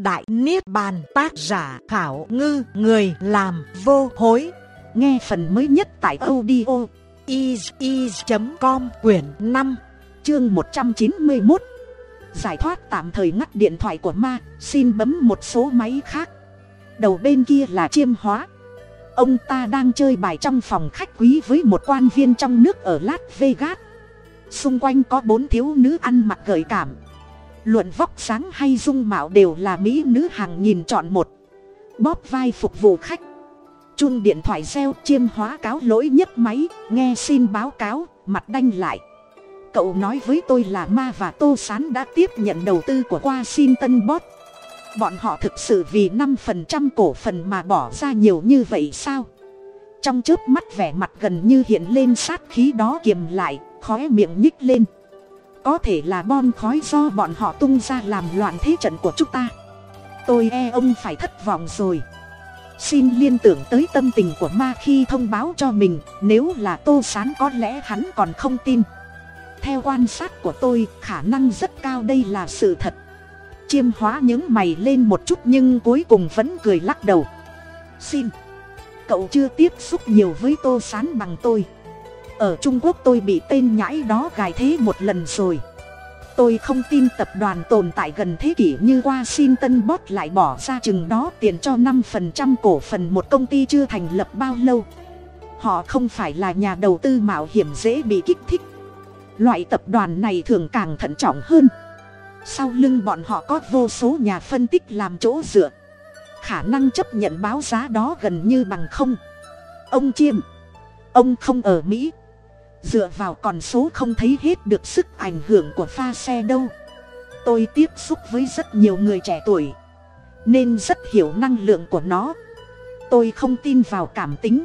Đại Niết Bàn tác giả khảo ngư người làm vô hối. Nghe phần mới nhất tại audio is.com quyển 5 chương 191. Giải thoát tạm thời ngắt điện thoại của ma, xin bấm một số máy khác. Đầu bên kia là chiêm hóa. Ông ta đang chơi bài trong phòng khách quý với một quan viên trong nước ở Las Vegas. Xung quanh có bốn thiếu nữ ăn mặc gợi cảm luận vóc sáng hay dung mạo đều là mỹ nữ hàng nghìn chọn một. Bóp vai phục vụ khách. Chung điện thoại reo chiêm hóa cáo lỗi nhấc máy, nghe xin báo cáo, mặt đanh lại. Cậu nói với tôi là ma và tô sán đã tiếp nhận đầu tư của washington bot bọn họ thực sự vì năm phần trăm cổ phần mà bỏ ra nhiều như vậy sao? Trong chớp mắt vẻ mặt gần như hiện lên sát khí đó kiềm lại, khóe miệng nhích lên có thể là bom khói do bọn họ tung ra làm loạn thế trận của chúng ta. Tôi e ông phải thất vọng rồi. Xin liên tưởng tới tâm tình của ma khi thông báo cho mình, nếu là tô sán có lẽ hắn còn không tin. Theo quan sát của tôi, khả năng rất cao đây là sự thật. Chiêm hóa những mày lên một chút nhưng cuối cùng vẫn cười lắc đầu. Xin. Cậu chưa tiếp xúc nhiều với tô sán bằng tôi ở trung quốc tôi bị tên nhãi đó gài thế một lần rồi. Tôi không tin tập đoàn tồn tại gần thế kỷ như washington bot lại bỏ ra chừng đó tiền cho năm phần trăm cổ phần một công ty chưa thành lập bao lâu. Họ không phải là nhà đầu tư mạo hiểm dễ bị kích thích. Loại tập đoàn này thường càng thận trọng hơn. Sau lưng bọn họ có vô số nhà phân tích làm chỗ dựa. Khả năng chấp nhận báo giá đó gần như bằng không. Ông chiêm, ông không ở mỹ dựa vào con số không thấy hết được sức ảnh hưởng của pha xe đâu. Tôi tiếp xúc với rất nhiều người trẻ tuổi, nên rất hiểu năng lượng của nó. Tôi không tin vào cảm tính.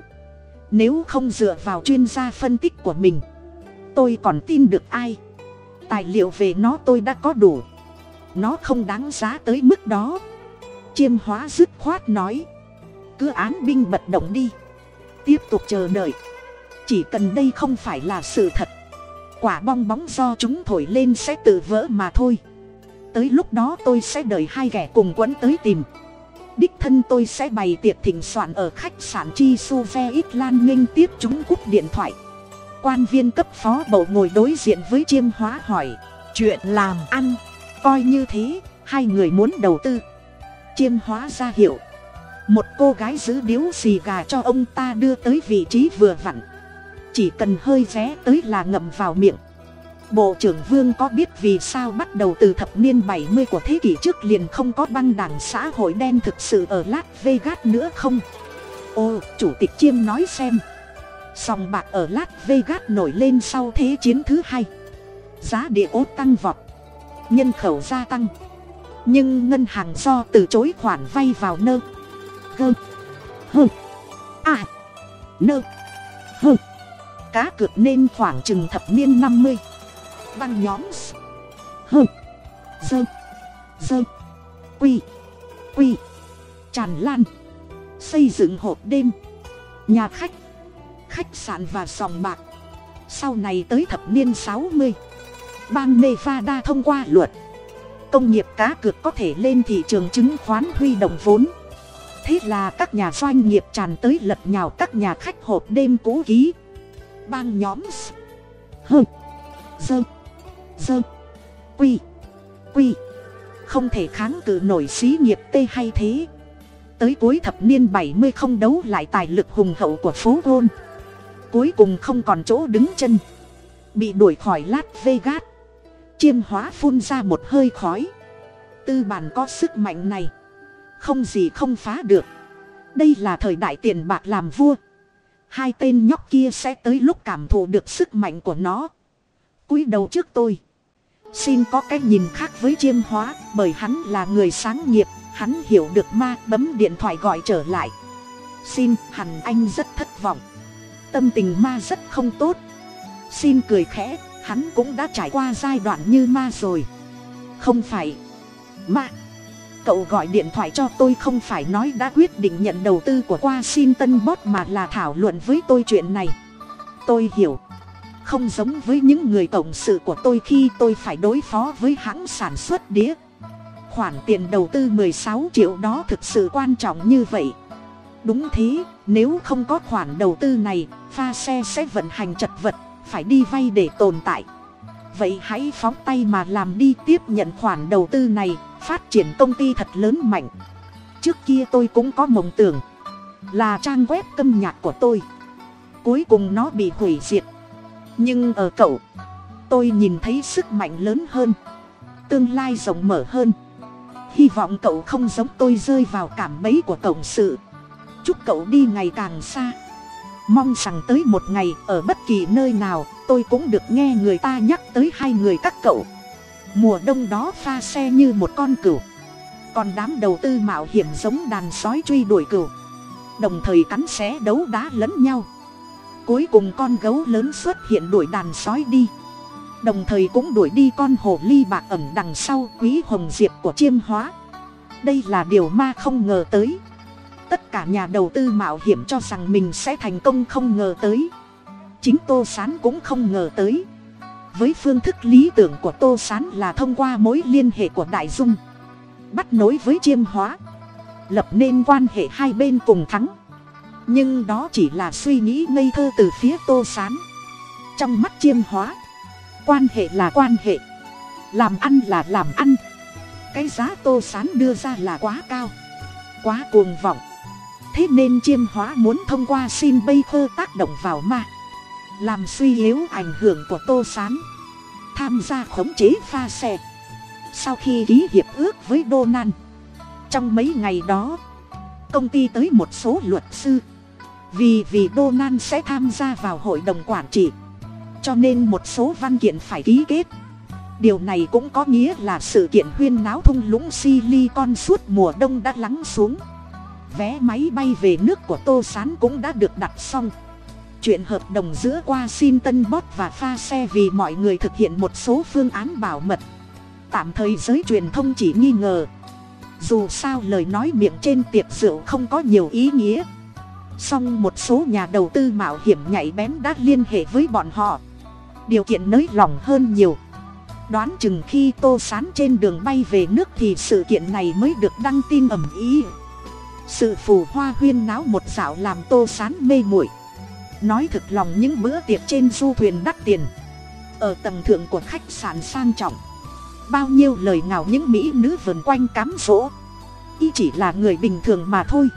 Nếu không dựa vào chuyên gia phân tích của mình, tôi còn tin được ai? Tài liệu về nó tôi đã có đủ. Nó không đáng giá tới mức đó. Chiêm hóa dứt khoát nói, cứ án binh bật động đi. Tiếp tục chờ đợi chỉ cần đây không phải là sự thật. Quả bong bóng do chúng thổi lên sẽ tự vỡ mà thôi. Tới lúc đó tôi sẽ đợi hai kẻ cùng quấn tới tìm. Đích thân tôi sẽ bày tiệc thỉnh soạn ở khách sạn chi su ve ít lan nghênh tiếp chúng cúp điện thoại. Quan viên cấp phó bầu ngồi đối diện với chiêm hóa hỏi, chuyện làm ăn, coi như thế, hai người muốn đầu tư? Chiêm hóa ra hiệu, một cô gái giữ điếu xì gà cho ông ta đưa tới vị trí vừa vặn chỉ cần hơi ré tới là ngậm vào miệng. Bộ trưởng vương có biết vì sao bắt đầu từ thập niên bảy mươi của thế kỷ trước liền không có băng đảng xã hội đen thực sự ở las vegas nữa không? Ô, chủ tịch chiêm nói xem. Sòng bạc ở las vegas nổi lên sau thế chiến thứ hai. Giá địa ốt tăng vọt, nhân khẩu gia tăng. Nhưng ngân hàng do từ chối khoản vay vào nơ. Gơ. Hơ. À nơ. Hơ cá cược nên khoảng chừng thập niên năm mươi. Băng nhóm hơ dơ dơ quy quy tràn lan. Xây dựng hộp đêm, nhà khách khách sạn và sòng bạc. Sau này tới thập niên sáu mươi, bang nevada thông qua luật, công nghiệp cá cược có thể lên thị trường chứng khoán huy động vốn. Thế là các nhà doanh nghiệp tràn tới lật nhào các nhà khách hộp đêm cũ ký bang nhóm hơ dơ dơ quy quy không thể kháng cự nổi xí nghiệp tê hay thế. Tới cuối thập niên bảy mươi không đấu lại tài lực hùng hậu của phố gôn cuối cùng không còn chỗ đứng chân. Bị đuổi khỏi lát vegas. Chiêm hóa phun ra một hơi khói. Tư bản có sức mạnh này. Không gì không phá được. Đây là thời đại tiền bạc làm vua hai tên nhóc kia sẽ tới lúc cảm thụ được sức mạnh của nó. Cúi đầu trước tôi. Xin có cái nhìn khác với chiêm hóa, bởi hắn là người sáng nghiệp, hắn hiểu được ma bấm điện thoại gọi trở lại. Xin, hẳn anh rất thất vọng. Tâm tình ma rất không tốt. Xin cười khẽ, hắn cũng đã trải qua giai đoạn như ma rồi. Không phải. Ma cậu gọi điện thoại cho tôi không phải nói đã quyết định nhận đầu tư của washington bot mà là thảo luận với tôi chuyện này. Tôi hiểu. Không giống với những người cộng sự của tôi khi tôi phải đối phó với hãng sản xuất đĩa. Khoản tiền đầu tư mười sáu triệu đó thực sự quan trọng như vậy. Đúng thế, nếu không có khoản đầu tư này, pha xe sẽ vận hành chật vật, phải đi vay để tồn tại. Vậy hãy phóng tay mà làm đi, tiếp nhận khoản đầu tư này phát triển công ty thật lớn mạnh. Trước kia tôi cũng có mộng tưởng là trang web câm nhạc của tôi cuối cùng nó bị hủy diệt. Nhưng ở cậu, tôi nhìn thấy sức mạnh lớn hơn, tương lai rộng mở hơn. Hy vọng cậu không giống tôi rơi vào cảm bẫy của cộng sự. Chúc cậu đi ngày càng xa. Mong rằng tới một ngày, ở bất kỳ nơi nào, tôi cũng được nghe người ta nhắc tới hai người các cậu mùa đông đó pha xe như một con cừu. Còn đám đầu tư mạo hiểm giống đàn sói truy đuổi cừu. Đồng thời cắn xé đấu đá lẫn nhau. Cuối cùng con gấu lớn xuất hiện đuổi đàn sói đi. Đồng thời cũng đuổi đi con hồ ly bạc ẩm đằng sau quý hồng diệp của chiêm hóa. Đây là điều ma không ngờ tới. Tất cả nhà đầu tư mạo hiểm cho rằng mình sẽ thành công không ngờ tới. Chính tô s á n cũng không ngờ tới với phương thức lý tưởng của tô s á n là thông qua mối liên hệ của đại dung. Bắt nối với chiêm hóa. Lập nên quan hệ hai bên cùng thắng. Nhưng đó chỉ là suy nghĩ ngây thơ từ phía tô s á n trong mắt chiêm hóa, quan hệ là quan hệ. Làm ăn là làm ăn. Cái giá tô s á n đưa ra là quá cao, quá cuồng vọng. Thế nên chiêm hóa muốn thông qua xin bây khơ tác động vào ma làm suy yếu ảnh hưởng của tô s á n tham gia khống chế pha xe. Sau khi ký hiệp ước với đô nan trong mấy ngày đó, công ty tới một số luật sư. Vì vì đô nan sẽ tham gia vào hội đồng quản trị, cho nên một số văn kiện phải ký kết. Điều này cũng có nghĩa là sự kiện huyên náo thung lũng silicon suốt mùa đông đã lắng xuống. Vé máy bay về nước của tô s á n cũng đã được đặt xong chuyện hợp đồng giữa qua xin tân bot và pha xe vì mọi người thực hiện một số phương án bảo mật. Tạm thời giới truyền thông chỉ nghi ngờ. Dù sao lời nói miệng trên tiệc rượu không có nhiều ý nghĩa. Song một số nhà đầu tư mạo hiểm nhạy bén đã liên hệ với bọn họ. Điều kiện nới lỏng hơn nhiều. Đoán chừng khi tô sán trên đường bay về nước thì sự kiện này mới được đăng tin ầm ý. Sự phù hoa huyên náo một dạo làm tô sán mê muội nói thực lòng những bữa tiệc trên du thuyền đắt tiền. Ở tầng thượng của khách sạn sang trọng. Bao nhiêu lời ngào những mỹ nữ vần quanh cám dỗ. Y chỉ là người bình thường mà thôi.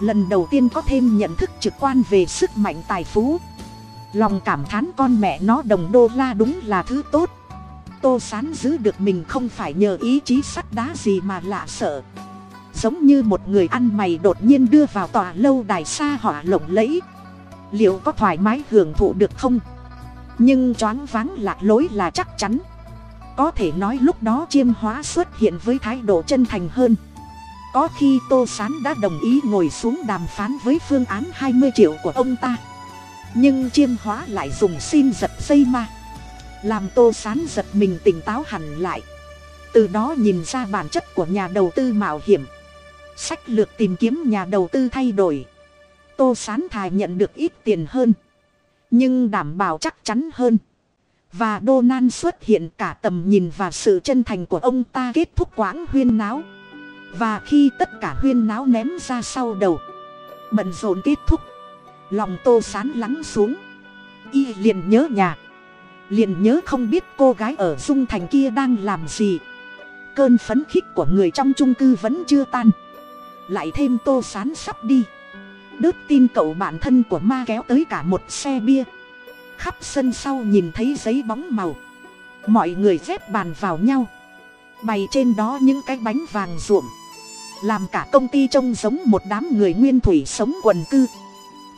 Lần đầu tiên có thêm nhận thức trực quan về sức mạnh tài phú. Lòng cảm thán con mẹ nó đồng đô la đúng là thứ tốt. Tô sán giữ được mình không phải nhờ ý chí sắt đá gì mà lạ sợ. Giống như một người ăn mày đột nhiên đưa vào tòa lâu đài xa hỏa lộng lẫy liệu có thoải mái hưởng thụ được không? Nhưng choáng váng lạc lối là chắc chắn. Có thể nói lúc đó chiêm hóa xuất hiện với thái độ chân thành hơn. Có khi tô s á n đã đồng ý ngồi xuống đàm phán với phương án hai mươi triệu của ông ta. Nhưng chiêm hóa lại dùng xin giật dây ma. Làm tô s á n giật mình tỉnh táo hẳn lại. Từ đó nhìn ra bản chất của nhà đầu tư mạo hiểm. Sách lược tìm kiếm nhà đầu tư thay đổi tô sán thài nhận được ít tiền hơn, nhưng đảm bảo chắc chắn hơn. Và đô nan xuất hiện cả tầm nhìn và sự chân thành của ông ta kết thúc quãng huyên náo. Và khi tất cả huyên náo ném ra sau đầu, bận rộn kết thúc, lòng tô sán lắng xuống. Y liền nhớ nhà, liền nhớ không biết cô gái ở dung thành kia đang làm gì. Cơn phấn khích của người trong trung cư vẫn chưa tan. Lại thêm tô sán sắp đi đớt tin cậu bạn thân của ma kéo tới cả một xe bia. Khắp sân sau nhìn thấy giấy bóng màu. Mọi người dép bàn vào nhau. Bày trên đó những cái bánh vàng ruộm. Làm cả công ty trông giống một đám người nguyên thủy sống quần cư.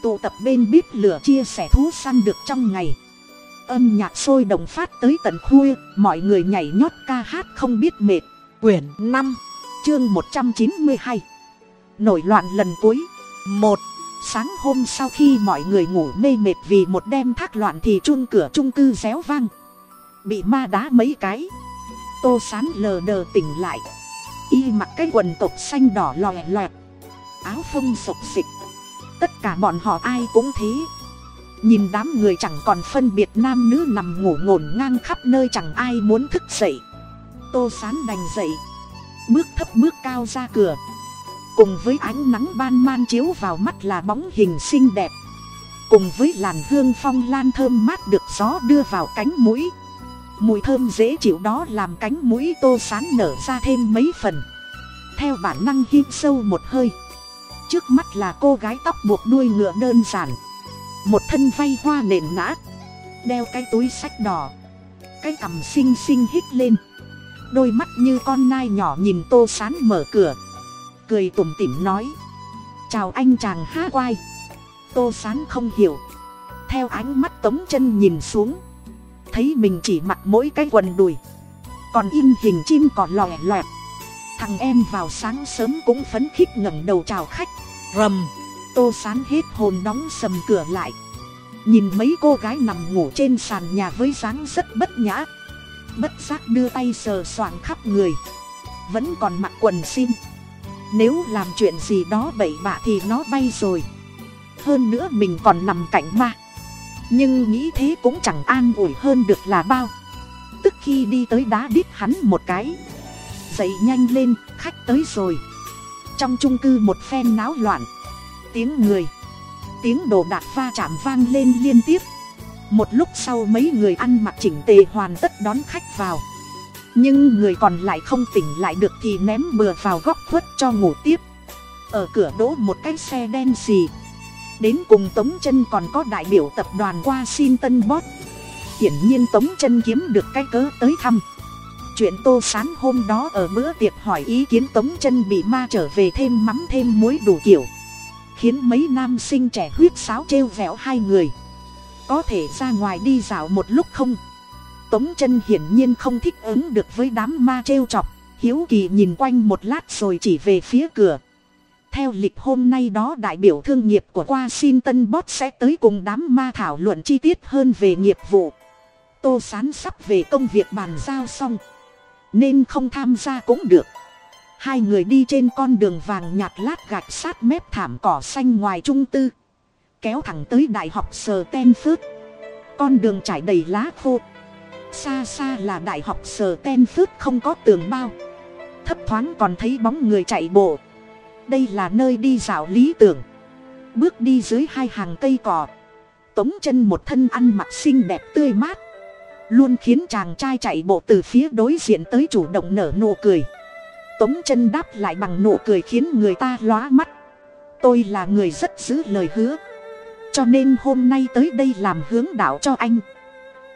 Tụ tập bên bếp lửa chia sẻ thú săn được trong ngày. Âm nhạc sôi động phát tới tận khuya, mọi người nhảy nhót ca hát không biết mệt. Quyển năm, chương một trăm chín mươi hai. Nổi loạn lần cuối. Một sáng hôm sau khi mọi người ngủ mê mệt vì một đêm thác loạn thì chuông cửa trung cư réo vang. Bị ma đá mấy cái. Tô sán lờ đờ tỉnh lại. Y mặc cái quần tộc xanh đỏ lòe loẹt. Áo phông sộc xịch. Tất cả bọn họ ai cũng thế. Nhìn đám người chẳng còn phân biệt nam nữ nằm ngủ ngổn ngang khắp nơi chẳng ai muốn thức dậy. Tô sán đành dậy. Bước thấp bước cao ra cửa cùng với ánh nắng ban man chiếu vào mắt là bóng hình xinh đẹp. Cùng với làn hương phong lan thơm mát được gió đưa vào cánh mũi. Mùi thơm dễ chịu đó làm cánh mũi tô sán nở ra thêm mấy phần. Theo bản năng hít sâu một hơi. Trước mắt là cô gái tóc buộc đuôi ngựa đơn giản. Một thân vay hoa nền nã. Đeo cái túi sách đỏ. Cái cằm xinh xinh hít lên. Đôi mắt như con nai nhỏ nhìn tô sán mở cửa cười tủm tỉm nói. Chào anh chàng há quai tô sán không hiểu. Theo ánh mắt tống chân nhìn xuống. Thấy mình chỉ mặc mỗi cái quần đùi. Còn in hình chim còn lòe loẹt. Thằng em vào sáng sớm cũng phấn khích ngẩng đầu chào khách. Rầm. Tô sán hết hồn đóng sầm cửa lại. Nhìn mấy cô gái nằm ngủ trên sàn nhà với dáng rất bất nhã. Bất giác đưa tay sờ soạng khắp người. Vẫn còn mặc quần xin nếu làm chuyện gì đó bậy bạ thì nó bay rồi. Hơn nữa mình còn nằm cạnh ma. Nhưng nghĩ thế cũng chẳng an ủi hơn được là bao. Tức khi đi tới đá đít hắn một cái. Dậy nhanh lên, khách tới rồi. Trong trung cư một phen náo loạn. Tiếng người. Tiếng đồ đạc va chạm vang lên liên tiếp. Một lúc sau mấy người ăn mặc chỉnh tề hoàn tất đón khách vào nhưng người còn lại không tỉnh lại được thì ném bừa vào góc khuất cho ngủ tiếp. Ở cửa đỗ một cái xe đen xì. Đến cùng tống chân còn có đại biểu tập đoàn qua xin tân bót hiển nhiên tống chân kiếm được cái cớ tới thăm. Chuyện tô sán hôm đó ở bữa tiệc hỏi ý kiến tống chân bị ma trở về thêm mắm thêm muối đủ kiểu. Khiến mấy nam sinh trẻ huyết sáo trêu vẹo hai người. Có thể ra ngoài đi dạo một lúc không? Tống chân hiển nhiên không thích ứng được với đám ma trêu chọc hiếu kỳ nhìn quanh một lát rồi chỉ về phía cửa theo lịch hôm nay đó đại biểu thương nghiệp của Washington Bot sẽ tới cùng đám ma thảo luận chi tiết hơn về nghiệp vụ. Tô Sán sắp về công việc bàn giao xong. Nên không tham gia cũng được. Hai người đi trên con đường vàng nhạt lát gạch sát mép thảm cỏ xanh ngoài trung tư. Kéo thẳng tới đại học Sờ Ten Phước. Con đường trải đầy lá khô. Xa xa là đại học sở Ten Phước không có tường bao. Thấp thoáng còn thấy bóng người chạy bộ. Đây là nơi đi dạo lý tưởng. Bước đi dưới hai hàng cây cỏ. Tống chân một thân ăn mặc xinh đẹp tươi mát. Luôn khiến chàng trai chạy bộ từ phía đối diện tới chủ động nở nụ cười. Tống chân đáp lại bằng nụ cười khiến người ta lóa mắt. Tôi là người rất giữ lời hứa. Cho nên hôm nay tới đây làm hướng đạo cho anh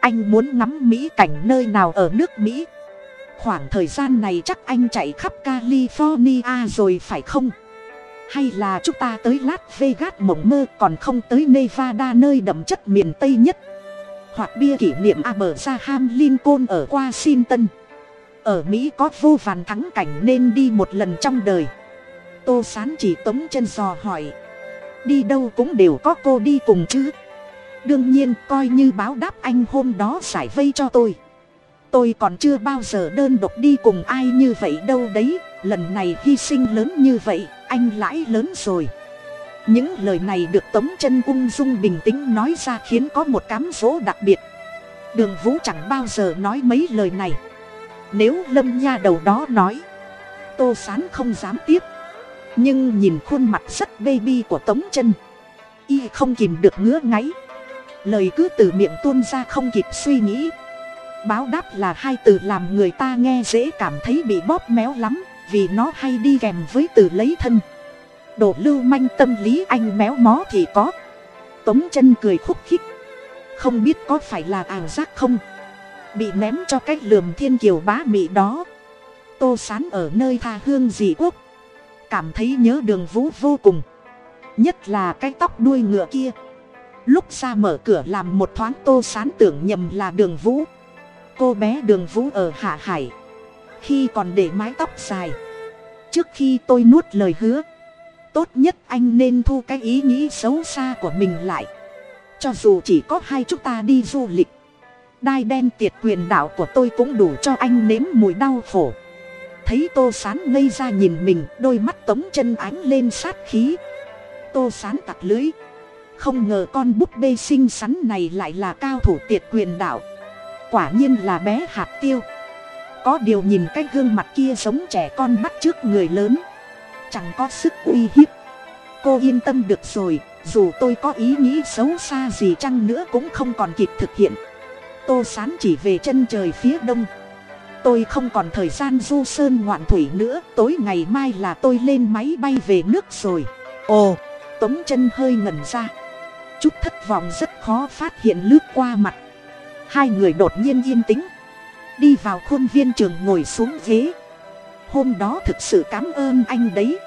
anh muốn ngắm mỹ cảnh nơi nào ở nước mỹ? Khoảng thời gian này chắc anh chạy khắp california rồi phải không? Hay là chúng ta tới las vegas mộng mơ còn không tới nevada nơi đậm chất miền tây nhất? Hoặc bia kỷ niệm abraham lincoln ở washington? Ở mỹ có vô vàn thắng cảnh nên đi một lần trong đời. Tô sán chỉ tống chân dò hỏi. Đi đâu cũng đều có cô đi cùng chứ đương nhiên, coi như báo đáp anh hôm đó giải vây cho tôi. Tôi còn chưa bao giờ đơn độc đi cùng ai như vậy đâu đấy, lần này hy sinh lớn như vậy, anh lãi lớn rồi. Những lời này được tống chân ung dung bình tĩnh nói ra khiến có một cám dỗ đặc biệt. Đường vũ chẳng bao giờ nói mấy lời này. Nếu lâm nha đầu đó nói, tô sán không dám tiếp. Nhưng nhìn khuôn mặt rất baby của tống chân, y không kìm được ngứa ngáy lời cứ từ miệng tuôn ra không kịp suy nghĩ. Báo đáp là hai từ làm người ta nghe dễ cảm thấy bị bóp méo lắm, vì nó hay đi kèm với từ lấy thân. Đồ lưu manh tâm lý anh méo mó thì có. Tống chân cười khúc khích. Không biết có phải là ảo giác không? Bị ném cho cách lườm thiên kiều bá mị đó. Tô sán ở nơi tha hương dị quốc. Cảm thấy nhớ đường vũ vô cùng. Nhất là cái tóc đuôi ngựa kia lúc ra mở cửa làm một thoáng tô sán tưởng nhầm là đường vũ. Cô bé đường vũ ở hạ hải. Khi còn để mái tóc dài. Trước khi tôi nuốt lời hứa. Tốt nhất anh nên thu cái ý nghĩ xấu xa của mình lại. Cho dù chỉ có hai chúng ta đi du lịch. Đai đen tiệt quyền đạo của tôi cũng đủ cho anh nếm mùi đau khổ. Thấy tô sán ngây ra nhìn mình, đôi mắt tống chân ánh lên sát khí. Tô sán tặc lưới không ngờ con búp bê xinh xắn này lại là cao thủ tiệt quyền đạo. Quả nhiên là bé hạt tiêu. Có điều nhìn cái gương mặt kia giống trẻ con bắt trước người lớn. Chẳng có sức uy hiếp. Cô yên tâm được rồi, dù tôi có ý nghĩ xấu xa gì chăng nữa cũng không còn kịp thực hiện. Tô sán chỉ về chân trời phía đông. Tôi không còn thời gian du sơn ngoạn thủy nữa, tối ngày mai là tôi lên máy bay về nước rồi. Ồ, tống chân hơi ngẩn ra chút thất vọng rất khó phát hiện lướt qua mặt. Hai người đột nhiên yên tĩnh, đi vào khuôn viên trường ngồi xuống ghế. Hôm đó thực sự cảm ơn anh đấy.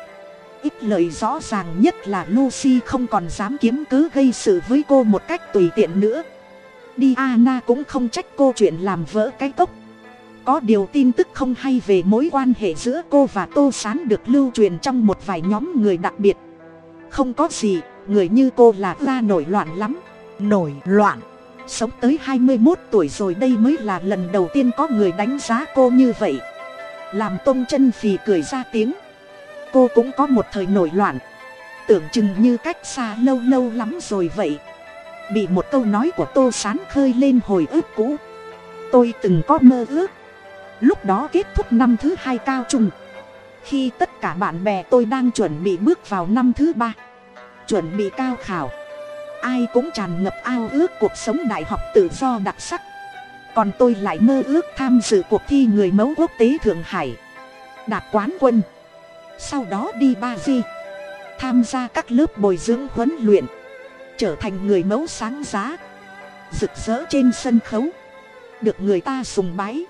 Ít lời rõ ràng nhất là lucy không còn dám kiếm cớ gây sự với cô một cách tùy tiện nữa. Diana cũng không trách cô chuyện làm vỡ cái cốc. Có điều tin tức không hay về mối quan hệ giữa cô và tô s á n được lưu truyền trong một vài nhóm người đặc biệt. Không có gì người như cô là ra nổi loạn lắm. Nổi loạn. Sống tới hai mươi một tuổi rồi đây mới là lần đầu tiên có người đánh giá cô như vậy. Làm tôn chân phì cười ra tiếng. Cô cũng có một thời nổi loạn. Tưởng chừng như cách xa lâu lâu lắm rồi vậy. Bị một câu nói của tô sán khơi lên hồi ức cũ. Tôi từng có mơ ước. Lúc đó kết thúc năm thứ hai cao trung. Khi tất cả bạn bè tôi đang chuẩn bị bước vào năm thứ ba chuẩn bị cao khảo. Ai cũng tràn ngập ao ước cuộc sống đại học tự do đặc sắc. Còn tôi lại mơ ước tham dự cuộc thi người mẫu quốc tế thượng hải. Đạt quán quân. Sau đó đi ba di. Tham gia các lớp bồi dưỡng huấn luyện. Trở thành người mẫu sáng giá. Rực rỡ trên sân khấu. Được người ta sùng bái.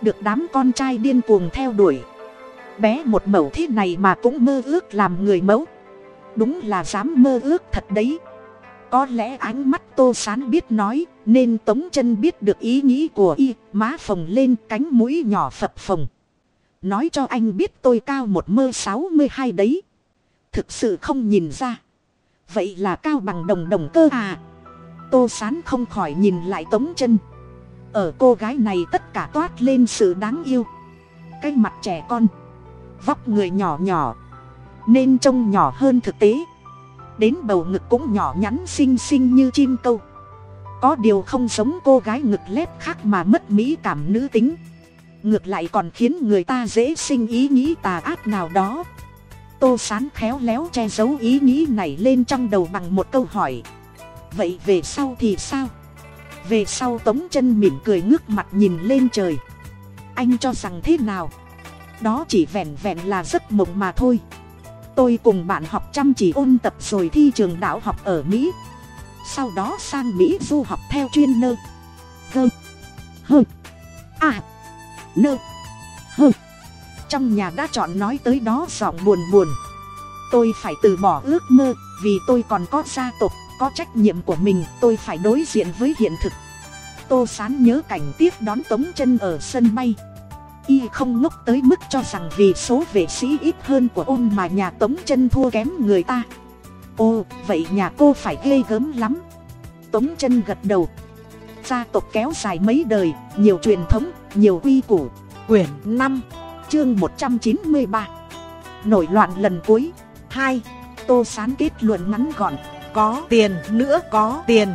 Được đám con trai điên cuồng theo đuổi. Bé một mẫu thế này mà cũng mơ ước làm người mẫu đúng là dám mơ ước thật đấy. Có lẽ ánh mắt tô sán biết nói, nên tống chân biết được ý nghĩ của y, má phồng lên cánh mũi nhỏ phập phồng. Nói cho anh biết tôi cao một mơ sáu mươi hai đấy. Thực sự không nhìn ra. Vậy là cao bằng đồng đồng cơ à? Tô sán không khỏi nhìn lại tống chân. Ở cô gái này tất cả toát lên sự đáng yêu. Cái mặt trẻ con. Vóc người nhỏ nhỏ nên trông nhỏ hơn thực tế. Đến bầu ngực cũng nhỏ nhắn xinh xinh như chim câu. Có điều không giống cô gái ngực lép khác mà mất mỹ cảm nữ tính. Ngược lại còn khiến người ta dễ sinh ý nghĩ tà ác nào đó. Tô sán khéo léo che giấu ý nghĩ này lên trong đầu bằng một câu hỏi. Vậy về sau thì sao? Về sau tống chân mỉm cười ngước mặt nhìn lên trời. Anh cho rằng thế nào? Đó chỉ vẹn vẹn là giấc mộng mà thôi tôi cùng bạn học chăm chỉ ôn tập rồi thi trường đạo học ở mỹ. Sau đó sang mỹ du học theo chuyên nơ. Gơ hơ. À nơ. Hơ. Trong nhà đã chọn nói tới đó giọng buồn buồn. Tôi phải từ bỏ ước mơ, vì tôi còn có gia tộc, có trách nhiệm của mình, tôi phải đối diện với hiện thực. Tô sán nhớ cảnh tiếp đón tống chân ở sân bay y không ngốc tới mức cho rằng vì số vệ sĩ ít hơn của ôn mà nhà tống chân thua kém người ta. Ồ vậy nhà cô phải ghê gớm lắm. Tống chân gật đầu. Gia tộc kéo dài mấy đời nhiều truyền thống nhiều quy củ. Quyển năm chương một trăm chín mươi ba. Nổi loạn lần cuối. hai. Tô sán kết luận ngắn gọn. Có tiền nữa có tiền.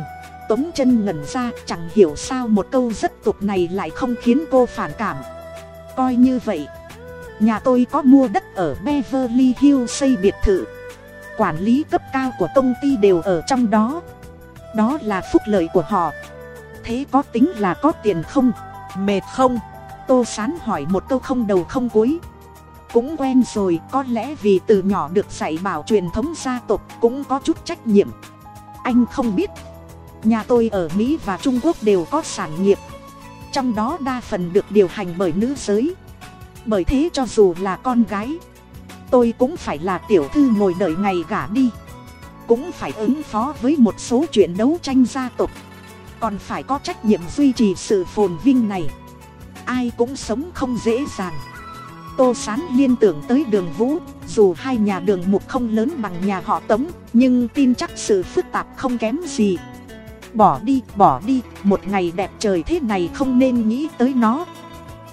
Tống chân ngẩn ra chẳng hiểu sao một câu rất tục này lại không khiến cô phản cảm coi như vậy. Nhà tôi có mua đất ở beverly hills xây biệt thự. Quản lý cấp cao của công ty đều ở trong đó. Đó là phúc lợi của họ. Thế có tính là có tiền không? Mệt không? Tô sán hỏi một câu không đầu không cuối. Cũng quen rồi, có lẽ vì từ nhỏ được dạy bảo truyền thống gia tộc cũng có chút trách nhiệm. Anh không biết. Nhà tôi ở mỹ và trung quốc đều có sản nghiệp trong đó đa phần được điều hành bởi nữ giới. Bởi thế cho dù là con gái, tôi cũng phải là tiểu thư ngồi đợi ngày gả đi. Cũng phải ứng phó với một số chuyện đấu tranh gia tộc. Còn phải có trách nhiệm duy trì sự phồn vinh này. Ai cũng sống không dễ dàng. Tô sán liên tưởng tới đường vũ, dù hai nhà đường mục không lớn bằng nhà họ tống, nhưng tin chắc sự phức tạp không kém gì bỏ đi bỏ đi, một ngày đẹp trời thế này không nên nghĩ tới nó.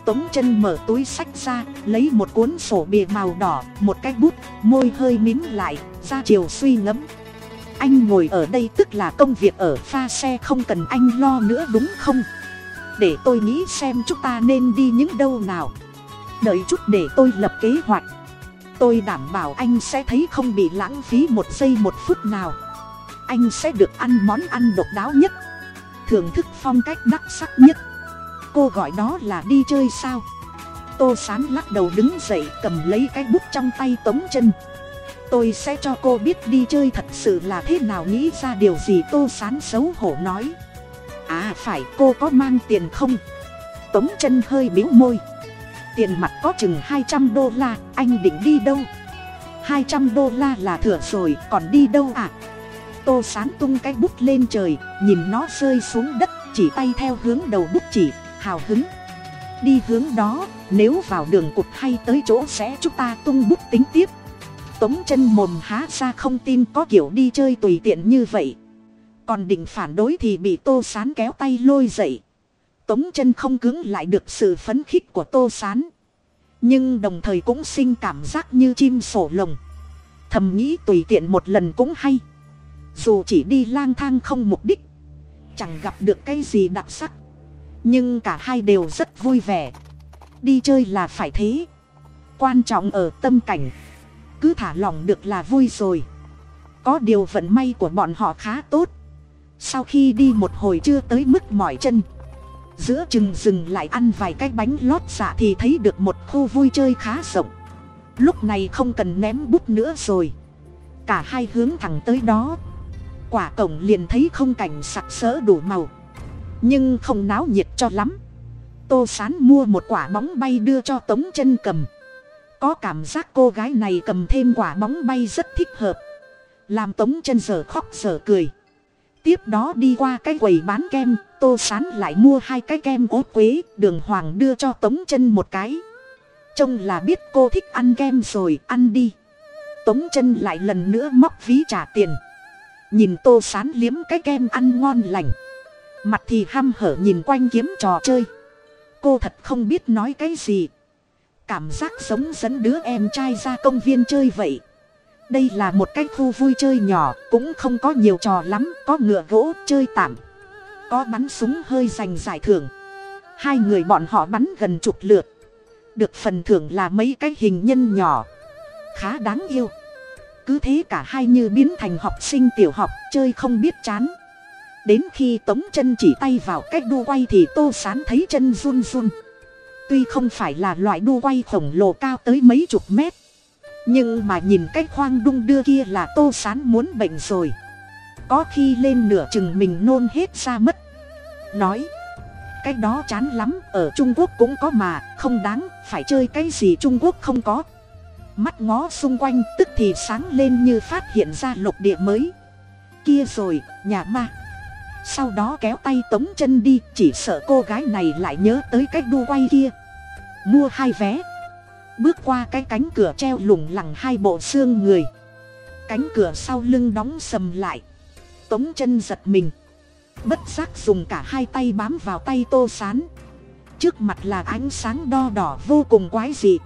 Tống chân mở túi sách ra, lấy một cuốn sổ bìa màu đỏ, một cái bút, môi hơi mím lại, ra chiều suy ngẫm. Anh ngồi ở đây tức là công việc ở pha xe không cần anh lo nữa đúng không? Để tôi nghĩ xem chúng ta nên đi những đâu nào. Đợi chút để tôi lập kế hoạch. Tôi đảm bảo anh sẽ thấy không bị lãng phí một giây một phút nào anh sẽ được ăn món ăn độc đáo nhất, thưởng thức phong cách đắc sắc nhất. Cô gọi đó là đi chơi sao? Tô sán lắc đầu đứng dậy cầm lấy cái bút trong tay tống chân. Tôi sẽ cho cô biết đi chơi thật sự là thế nào, nghĩ ra điều gì tô sán xấu hổ nói. À phải, cô có mang tiền không? Tống chân hơi biếu môi. Tiền mặt có chừng hai trăm đô la, anh định đi đâu? Hai trăm đô la là thừa rồi, còn đi đâu à? Tô sán tung cái bút lên trời, nhìn nó rơi xuống đất, chỉ tay theo hướng đầu bút chỉ, hào hứng. Đi hướng đó, nếu vào đường cụt hay tới chỗ sẽ chúng ta tung bút tính tiếp. Tống chân mồm há ra không tin có kiểu đi chơi tùy tiện như vậy. Còn định phản đối thì bị tô sán kéo tay lôi dậy. Tống chân không cứng lại được sự phấn khích của tô sán. Nhưng đồng thời cũng sinh cảm giác như chim sổ lồng. Thầm nghĩ tùy tiện một lần cũng hay dù chỉ đi lang thang không mục đích, chẳng gặp được cái gì đặc sắc. Nhưng cả hai đều rất vui vẻ. Đi chơi là phải thế. Quan trọng ở tâm cảnh. Cứ thả lỏng được là vui rồi. Có điều vận may của bọn họ khá tốt. Sau khi đi một hồi chưa tới mức mỏi chân. Giữa chừng dừng lại ăn vài cái bánh lót dạ thì thấy được một khu vui chơi khá rộng. Lúc này không cần ném bút nữa rồi. Cả hai hướng thẳng tới đó quả cổng liền thấy không cảnh sặc sỡ đủ màu. Nhưng không náo nhiệt cho lắm. Tô sán mua một quả bóng bay đưa cho tống chân cầm. Có cảm giác cô gái này cầm thêm quả bóng bay rất thích hợp. Làm tống chân giờ khóc giờ cười. Tiếp đó đi qua cái quầy bán kem, tô sán lại mua hai cái kem ốt quế, đường hoàng đưa cho tống chân một cái. Trông là biết cô thích ăn kem rồi, ăn đi. Tống chân lại lần nữa móc ví trả tiền nhìn tô sán liếm cái kem ăn ngon lành. Mặt thì ham hở nhìn quanh kiếm trò chơi. Cô thật không biết nói cái gì. Cảm giác giống dẫn đứa em trai ra công viên chơi vậy. Đây là một cái khu vui chơi nhỏ, cũng không có nhiều trò lắm, có ngựa gỗ chơi tạm. Có bắn súng hơi giành giải thưởng. Hai người bọn họ bắn gần chục lượt. Được phần thưởng là mấy cái hình nhân nhỏ. Khá đáng yêu cứ thế cả hai như biến thành học sinh tiểu học, chơi không biết chán. Đến khi tống chân chỉ tay vào cách đu quay thì tô sán thấy chân run run. Tuy không phải là loại đu quay khổng lồ cao tới mấy chục mét, nhưng mà nhìn cái khoang đung đưa kia là tô sán muốn bệnh rồi. Có khi lên nửa chừng mình nôn hết ra mất. Nói, cái đó chán lắm, ở trung quốc cũng có mà, không đáng, phải chơi cái gì trung quốc không có mắt ngó xung quanh, tức thì sáng lên như phát hiện ra lục địa mới. Kia rồi, nhà ma. Sau đó kéo tay tống chân đi, chỉ sợ cô gái này lại nhớ tới cách đu quay kia. Mua hai vé. Bước qua cái cánh cửa treo lủng lẳng hai bộ xương người. Cánh cửa sau lưng đóng sầm lại. Tống chân giật mình. Bất giác dùng cả hai tay bám vào tay tô sán. Trước mặt là ánh sáng đo đỏ vô cùng quái dị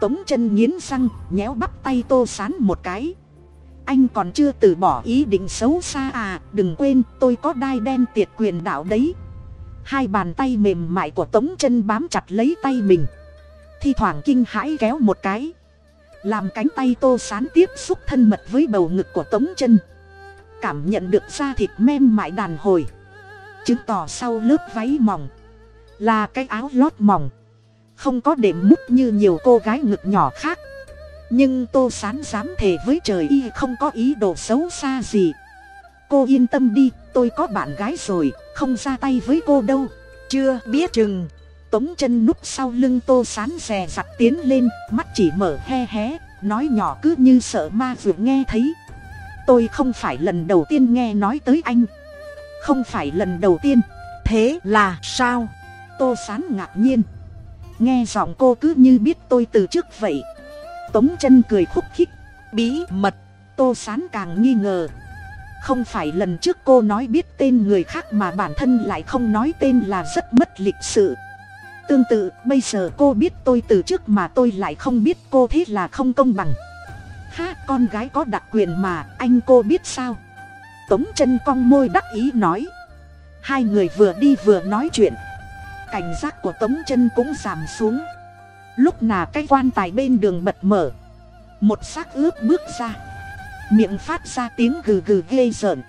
tống chân nghiến răng, nhéo bắp tay tô sán một cái. Anh còn chưa từ bỏ ý định xấu xa à đừng quên, tôi có đai đen tiệt quyền đạo đấy. Hai bàn tay mềm mại của tống chân bám chặt lấy tay mình. Thi thoảng kinh hãi kéo một cái. Làm cánh tay tô sán tiếp xúc thân mật với bầu ngực của tống chân. Cảm nhận được da thịt mem mại đàn hồi. Chứng tỏ sau lớp váy mỏng là cái áo lót mỏng không có đệm mút như nhiều cô gái ngực nhỏ khác. Nhưng tô sán dám thề với trời y không có ý đồ xấu xa gì. Cô yên tâm đi, tôi có bạn gái rồi, không ra tay với cô đâu. Chưa biết chừng, tống chân núp sau lưng tô sán rè rặt tiến lên, mắt chỉ mở he hé, nói nhỏ cứ như sợ ma vừa nghe thấy. Tôi không phải lần đầu tiên nghe nói tới anh. Không phải lần đầu tiên, thế là sao? Tô sán ngạc nhiên nghe giọng cô cứ như biết tôi từ trước vậy. Tống chân cười khúc khích, bí mật, tô sán càng nghi ngờ. Không phải lần trước cô nói biết tên người khác mà bản thân lại không nói tên là rất mất lịch sự. Tương tự, bây giờ cô biết tôi từ trước mà tôi lại không biết cô thế là không công bằng. Ha, con gái có đặc quyền mà, anh cô biết sao? Tống chân cong môi đắc ý nói. Hai người vừa đi vừa nói chuyện cảnh giác của tống chân cũng giảm xuống. Lúc nào cái quan tài bên đường bật mở, một xác ướp bước ra. Miệng phát ra tiếng gừ gừ ghê rợn.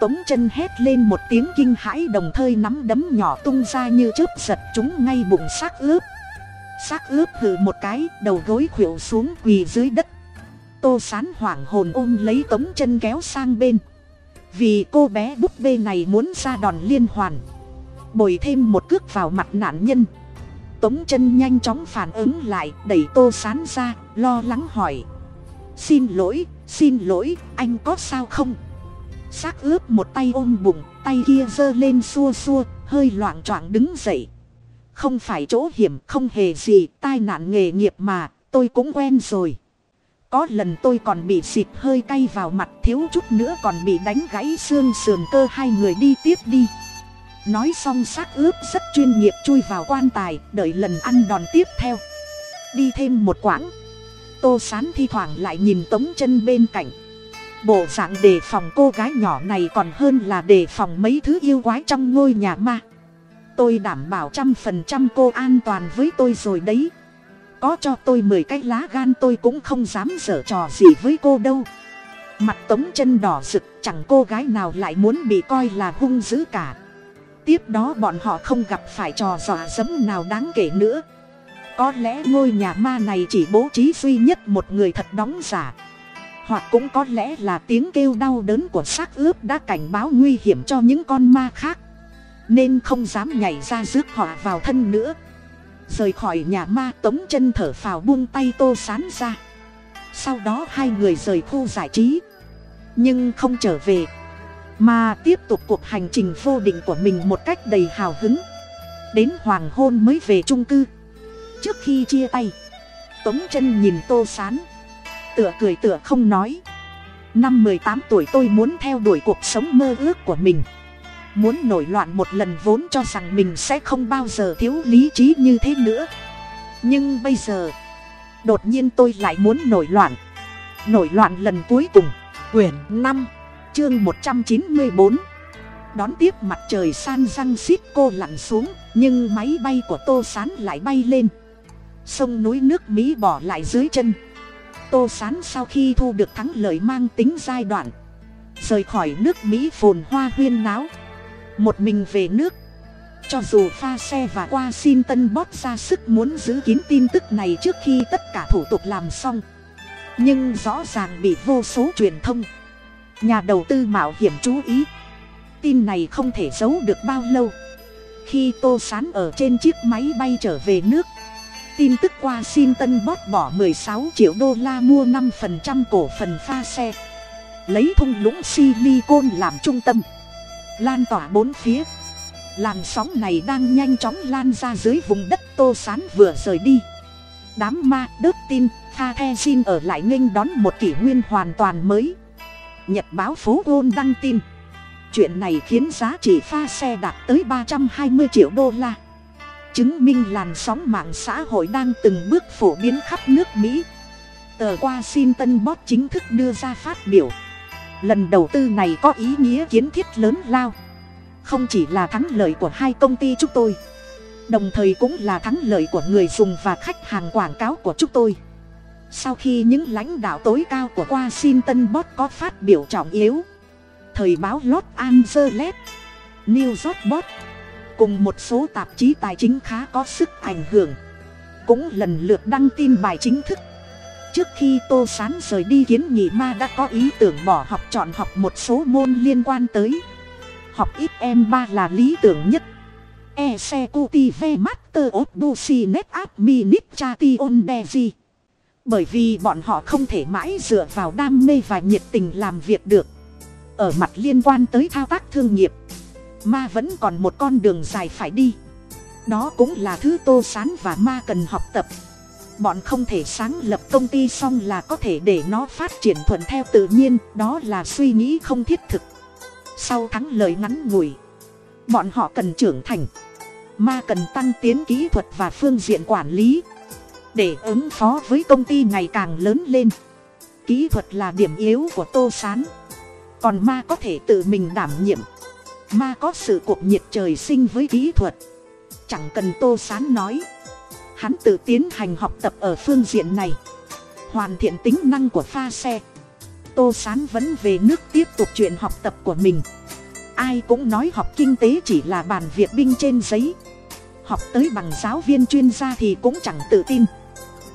Tống chân hét lên một tiếng kinh hãi đồng thời nắm đấm nhỏ tung ra như chớp giật chúng ngay bụng xác ướp. Xác ướp hừ một cái, đầu gối khuỵu xuống quỳ dưới đất. Tô sán hoảng hồn ôm lấy tống chân kéo sang bên. Vì cô bé búp bê này muốn ra đòn liên hoàn bồi thêm một cước vào mặt nạn nhân. Tống chân nhanh chóng phản ứng lại, đẩy tô sán ra, lo lắng hỏi. Xin lỗi xin lỗi, anh có sao không? Xác ướp một tay ôm bụng, tay kia giơ lên xua xua, hơi loạng choạng đứng dậy. Không phải chỗ hiểm, không hề gì, tai nạn nghề nghiệp mà, tôi cũng quen rồi. Có lần tôi còn bị xịt hơi cay vào mặt, thiếu chút nữa còn bị đánh gãy xương sườn cơ, hai người đi tiếp đi nói xong xác ướp rất chuyên nghiệp chui vào quan tài, đợi lần ăn đòn tiếp theo. Đi thêm một quãng. Tô sán thi thoảng lại nhìn tống chân bên cạnh. Bộ dạng đề phòng cô gái nhỏ này còn hơn là đề phòng mấy thứ yêu quái trong ngôi nhà ma. Tôi đảm bảo trăm phần trăm cô an toàn với tôi rồi đấy. Có cho tôi mười cái lá gan tôi cũng không dám dở trò gì với cô đâu. Mặt tống chân đỏ rực, chẳng cô gái nào lại muốn bị coi là hung dữ cả tiếp đó bọn họ không gặp phải trò dọa dẫm nào đáng kể nữa. Có lẽ ngôi nhà ma này chỉ bố trí duy nhất một người thật đóng giả. Hoặc cũng có lẽ là tiếng kêu đau đớn của xác ướp đã cảnh báo nguy hiểm cho những con ma khác. Nên không dám nhảy ra rước họ vào thân nữa. Rời khỏi nhà ma tống chân thở phào buông tay tô sán ra. Sau đó hai người rời khu giải trí. Nhưng không trở về mà tiếp tục cuộc hành trình vô định của mình một cách đầy hào hứng. Đến hoàng hôn mới về trung cư. Trước khi chia tay, tống chân nhìn tô sán. Tựa cười tựa không nói. Năm mười tám tuổi tôi muốn theo đuổi cuộc sống mơ ước của mình. Muốn nổi loạn một lần vốn cho rằng mình sẽ không bao giờ thiếu lý trí như thế nữa. Nhưng bây giờ, đột nhiên tôi lại muốn nổi loạn. Nổi loạn lần cuối cùng. Quyển năm chương một trăm chín mươi bốn. Đón tiếp mặt trời san răng xít cô lặn xuống, nhưng máy bay của tô sán lại bay lên. Sông núi nước mỹ bỏ lại dưới chân. Tô sán sau khi thu được thắng lợi mang tính giai đoạn, rời khỏi nước mỹ phồn hoa huyên náo, một mình về nước. Cho dù pha xe và qua xin tân bót ra sức muốn giữ kín tin tức này trước khi tất cả thủ tục làm xong, nhưng rõ ràng bị vô số truyền thông nhà đầu tư mạo hiểm chú ý. Tin này không thể giấu được bao lâu. Khi tô sán ở trên chiếc máy bay trở về nước, tin tức qua xin tân bót bỏ 16 triệu đô la mua 5% cổ phần pha xe. Lấy thung lũng silicon làm trung tâm. Lan tỏa bốn phía. Làn sóng này đang nhanh chóng lan ra dưới vùng đất tô sán vừa rời đi. Đám ma đớt tin pha the xin ở lại nghênh đón một kỷ nguyên hoàn toàn mới nhật báo phố gôn đăng tin. Chuyện này khiến giá trị pha xe đạt tới ba trăm hai mươi triệu đô la. Chứng minh làn sóng mạng xã hội đang từng bước phổ biến khắp nước mỹ. Tờ qua xin tân bot chính thức đưa ra phát biểu. Lần đầu tư này có ý nghĩa kiến thiết lớn lao. Không chỉ là thắng lợi của hai công ty chúng tôi, đồng thời cũng là thắng lợi của người dùng và khách hàng quảng cáo của chúng tôi sau khi những lãnh đạo tối cao của washington bot có phát biểu trọng yếu, thời báo los angeles, new york bot cùng một số tạp chí tài chính khá có sức ảnh hưởng, cũng lần lượt đăng tin bài chính thức. Trước khi tô sán rời đi, kiến nghị ma đã có ý tưởng bỏ học chọn học một số môn liên quan tới học ít em ba là lý tưởng nhất. E xe cuti ve master of busi adminit chation deji bởi vì bọn họ không thể mãi dựa vào đam mê và nhiệt tình làm việc được. Ở mặt liên quan tới thao tác thương nghiệp, ma vẫn còn một con đường dài phải đi. Đó cũng là thứ tô sán và ma cần học tập. Bọn không thể sáng lập công ty xong là có thể để nó phát triển thuận theo tự nhiên, đó là suy nghĩ không thiết thực. Sau thắng lợi ngắn ngủi, bọn họ cần trưởng thành. Ma cần tăng tiến kỹ thuật và phương diện quản lý để ứng phó với công ty ngày càng lớn lên. Kỹ thuật là điểm yếu của tô s á n còn ma có thể tự mình đảm nhiệm. Ma có sự cuộc nhiệt trời sinh với kỹ thuật. Chẳng cần tô sán nói. Hắn tự tiến hành học tập ở phương diện này. Hoàn thiện tính năng của pha xe. Tô sán vẫn về nước tiếp tục chuyện học tập của mình. Ai cũng nói học kinh tế chỉ là bàn việc binh trên giấy. Học tới bằng giáo viên chuyên gia thì cũng chẳng tự tin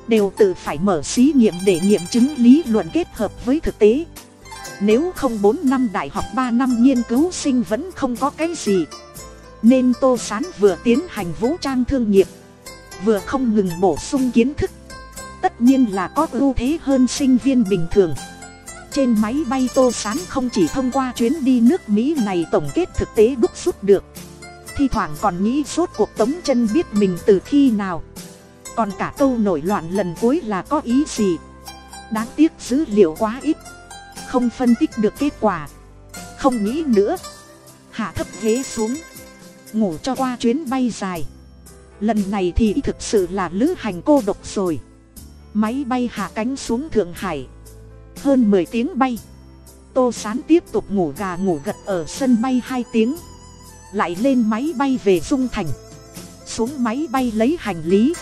đều tự phải mở xí nghiệm để nghiệm chứng lý luận kết hợp với thực tế. Nếu không bốn năm đại học ba năm nghiên cứu sinh vẫn không có cái gì. Nên tô sán vừa tiến hành vũ trang thương nghiệp, vừa không ngừng bổ sung kiến thức. Tất nhiên là có ưu thế hơn sinh viên bình thường. Trên máy bay tô sán không chỉ thông qua chuyến đi nước mỹ này tổng kết thực tế đúc rút được, thi thoảng còn nghĩ suốt cuộc tống chân biết mình từ khi nào còn cả câu nổi loạn lần cuối là có ý gì? Đáng tiếc dữ liệu quá ít. Không phân tích được kết quả. Không nghĩ nữa. Hạ thấp ghế xuống. Ngủ cho qua chuyến bay dài. Lần này thì thực sự là lữ hành cô độc rồi. Máy bay hạ cánh xuống thượng hải. Hơn mười tiếng bay. Tô sán tiếp tục ngủ gà ngủ gật ở sân bay hai tiếng. Lại lên máy bay về dung thành. Xuống máy bay lấy hành lý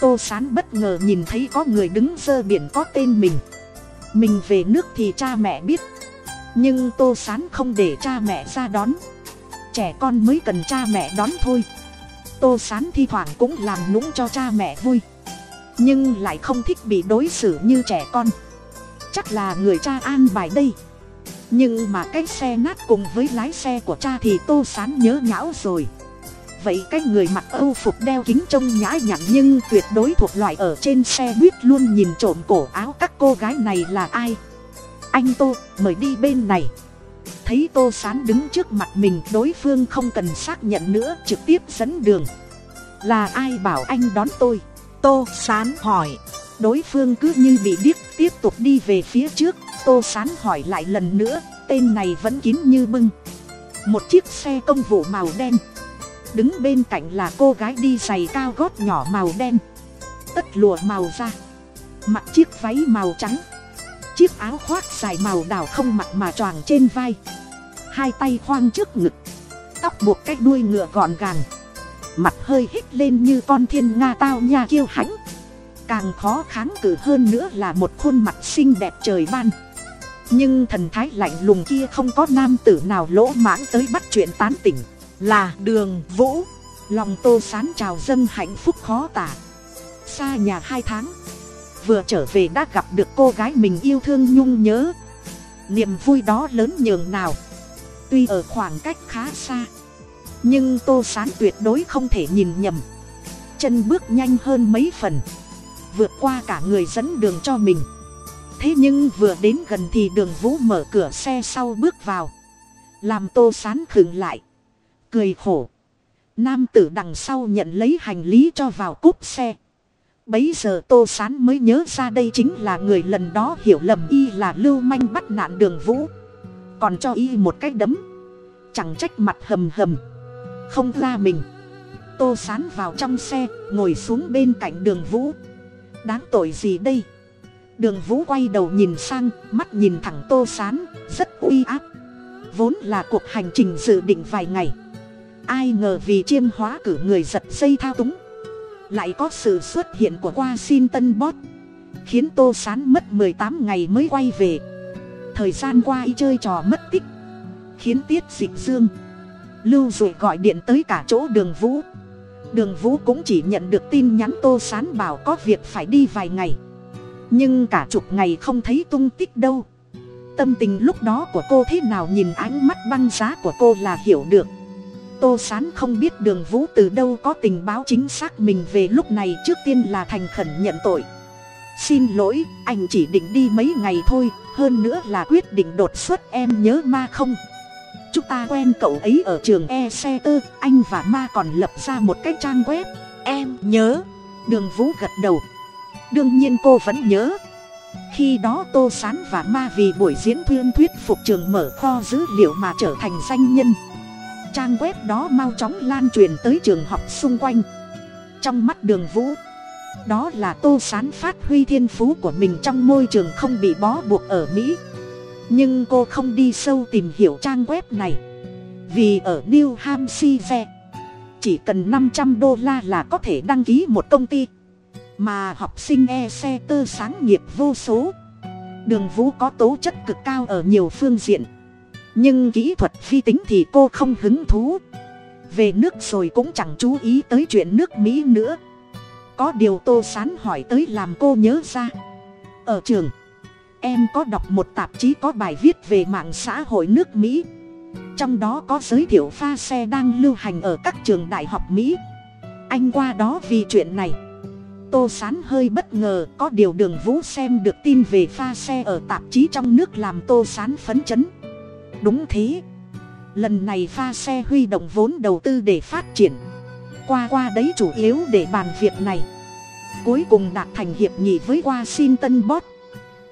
tô sán bất ngờ nhìn thấy có người đứng dơ biển có tên mình. Mình về nước thì cha mẹ biết. Nhưng tô sán không để cha mẹ ra đón. Trẻ con mới cần cha mẹ đón thôi. Tô sán thi thoảng cũng làm nũng cho cha mẹ vui. Nhưng lại không thích bị đối xử như trẻ con. Chắc là người cha an bài đây. Nhưng mà cái xe nát cùng với lái xe của cha thì tô sán nhớ nhão rồi vậy cái người mặc âu phục đeo kính trông nhã nhặn nhưng tuyệt đối thuộc loại ở trên xe buýt luôn nhìn trộm cổ áo các cô gái này là ai? Anh tô, mời đi bên này. Thấy tô sán đứng trước mặt mình, đối phương không cần xác nhận nữa, trực tiếp dẫn đường. Là ai bảo anh đón tôi? Tô sán hỏi. Đối phương cứ như bị điếc, tiếp tục đi về phía trước. Tô sán hỏi lại lần nữa, tên này vẫn kín như bưng. Một chiếc xe công vụ màu đen đứng bên cạnh là cô gái đi giày cao gót nhỏ màu đen. Tất lụa màu da. Mặc chiếc váy màu trắng. Chiếc áo khoác dài màu đào không mặc mà choàng trên vai. Hai tay khoang trước ngực. Tóc buộc cái đuôi ngựa gọn gàng. Mặt hơi hít lên như con thiên nga tao nha kiêu hãnh. Càng khó kháng cự hơn nữa là một khuôn mặt xinh đẹp trời ban. Nhưng thần thái lạnh lùng kia không có nam tử nào lỗ mãng tới bắt chuyện tán tỉnh là đường vũ. Lòng tô sán trào dân hạnh phúc khó tả. Xa nhà hai tháng, vừa trở về đã gặp được cô gái mình yêu thương nhung nhớ. Niềm vui đó lớn nhường nào, tuy ở khoảng cách khá xa, nhưng tô sán tuyệt đối không thể nhìn nhầm. Chân bước nhanh hơn mấy phần, vượt qua cả người dẫn đường cho mình. Thế nhưng vừa đến gần thì đường vũ mở cửa xe sau bước vào, làm tô sán khựng lại cười khổ. Nam tử đằng sau nhận lấy hành lý cho vào cúp xe. Bấy giờ tô sán mới nhớ ra đây chính là người lần đó hiểu lầm y là lưu manh bắt nạn đường vũ. Còn cho y một cái đấm. Chẳng trách mặt hầm hầm. Không ra mình. Tô sán vào trong xe, ngồi xuống bên cạnh đường vũ. Đáng tội gì đây? Đường vũ quay đầu nhìn sang, mắt nhìn thẳng tô sán, rất uy áp. Vốn là cuộc hành trình dự định vài ngày ai ngờ vì chiêm hóa cử người giật dây thao túng. Lại có sự xuất hiện của qua xin tân bót. Khiến tô sán mất mười tám ngày mới quay về. Thời gian qua y chơi trò mất tích. Khiến tiết dịch dương, lưu rồi gọi điện tới cả chỗ đường vũ. Đường vũ cũng chỉ nhận được tin nhắn tô sán bảo có việc phải đi vài ngày. Nhưng cả chục ngày không thấy tung tích đâu. Tâm tình lúc đó của cô thế nào nhìn ánh mắt băng giá của cô là hiểu được tô sán không biết đường vũ từ đâu có tình báo chính xác mình về lúc này trước tiên là thành khẩn nhận tội. Xin lỗi, anh chỉ định đi mấy ngày thôi, hơn nữa là quyết định đột xuất em nhớ ma không? Chúng ta quen cậu ấy ở trường e xe tơ, anh và ma còn lập ra một cái trang web, em nhớ. Đường vũ gật đầu. Đương nhiên cô vẫn nhớ. Khi đó tô s á n và ma vì buổi diễn thuyên thuyết phục trường mở kho dữ liệu mà trở thành danh nhân trang web đó mau chóng lan truyền tới trường học xung quanh. Trong mắt đường vũ, đó là tô s á n phát huy thiên phú của mình trong môi trường không bị bó buộc ở mỹ. Nhưng cô không đi sâu tìm hiểu trang web này, vì ở new hampshire, chỉ cần năm trăm đô la là có thể đăng ký một công ty. Mà học sinh e xe tơ sáng nghiệp vô số. Đường vũ có tố chất cực cao ở nhiều phương diện nhưng kỹ thuật phi tính thì cô không hứng thú. Về nước rồi cũng chẳng chú ý tới chuyện nước mỹ nữa. Có điều tô sán hỏi tới làm cô nhớ ra. Ở trường, em có đọc một tạp chí có bài viết về mạng xã hội nước mỹ. Trong đó có giới thiệu pha xe đang lưu hành ở các trường đại học mỹ. Anh qua đó vì chuyện này. Tô sán hơi bất ngờ, có điều đường vũ xem được tin về pha xe ở tạp chí trong nước làm tô sán phấn chấn đúng thế. Lần này pha xe huy động vốn đầu tư để phát triển. Qua qua đấy chủ yếu để bàn việc này. Cuối cùng đạt thành hiệp nghị với washington bot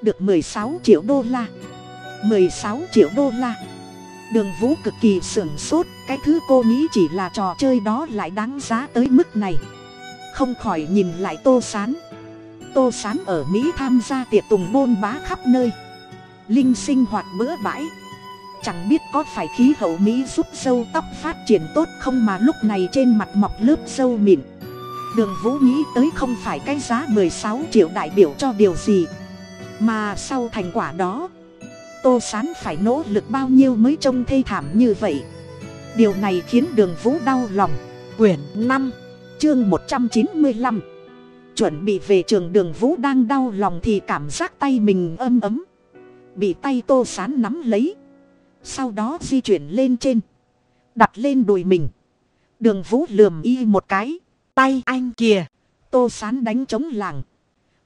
được mười sáu triệu đô la. mười sáu triệu đô la. Đường vũ cực kỳ sửng sốt, cái thứ cô nghĩ chỉ là trò chơi đó lại đáng giá tới mức này. Không khỏi nhìn lại tô s á n tô s á n ở mỹ tham gia tiệc tùng bôn bá khắp nơi. Linh sinh hoạt bữa bãi chẳng biết có phải khí hậu mỹ giúp sâu tóc phát triển tốt không mà lúc này trên mặt mọc lớp sâu mịn. Đường vũ nghĩ tới không phải cái giá mười sáu triệu đại biểu cho điều gì, mà sau thành quả đó, tô sán phải nỗ lực bao nhiêu mới trông thê thảm như vậy. Điều này khiến đường vũ đau lòng. Quyển năm, chương một trăm chín mươi lăm. Chuẩn bị về trường đường vũ đang đau lòng thì cảm giác tay mình âm ấm. Bị tay tô sán nắm lấy sau đó di chuyển lên trên. Đặt lên đùi mình. Đường vũ lườm y một cái. Tay anh kìa. Tô sán đánh trống làng.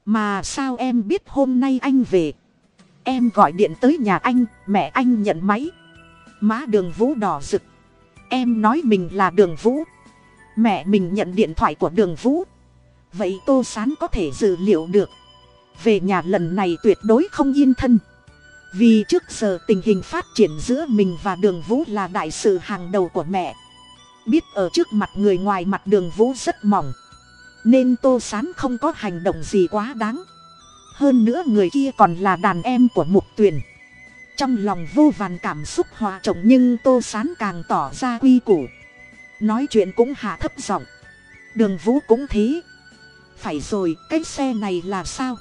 Mà sao em biết hôm nay anh về? Em gọi điện tới nhà anh, mẹ anh nhận máy. Má đường vũ đỏ rực. Em nói mình là đường vũ. Mẹ mình nhận điện thoại của đường vũ. Vậy tô sán có thể dự liệu được. Về nhà lần này tuyệt đối không yên thân vì trước giờ tình hình phát triển giữa mình và đường vũ là đại sự hàng đầu của mẹ. Biết ở trước mặt người ngoài mặt đường vũ rất mỏng. Nên tô sán không có hành động gì quá đáng. Hơn nữa người kia còn là đàn em của mục tuyền. Trong lòng vô vàn cảm xúc hòa trộn nhưng tô sán càng tỏ ra quy củ. Nói chuyện cũng hạ thấp giọng. Đường vũ cũng thế. Phải rồi, cái xe này là sao?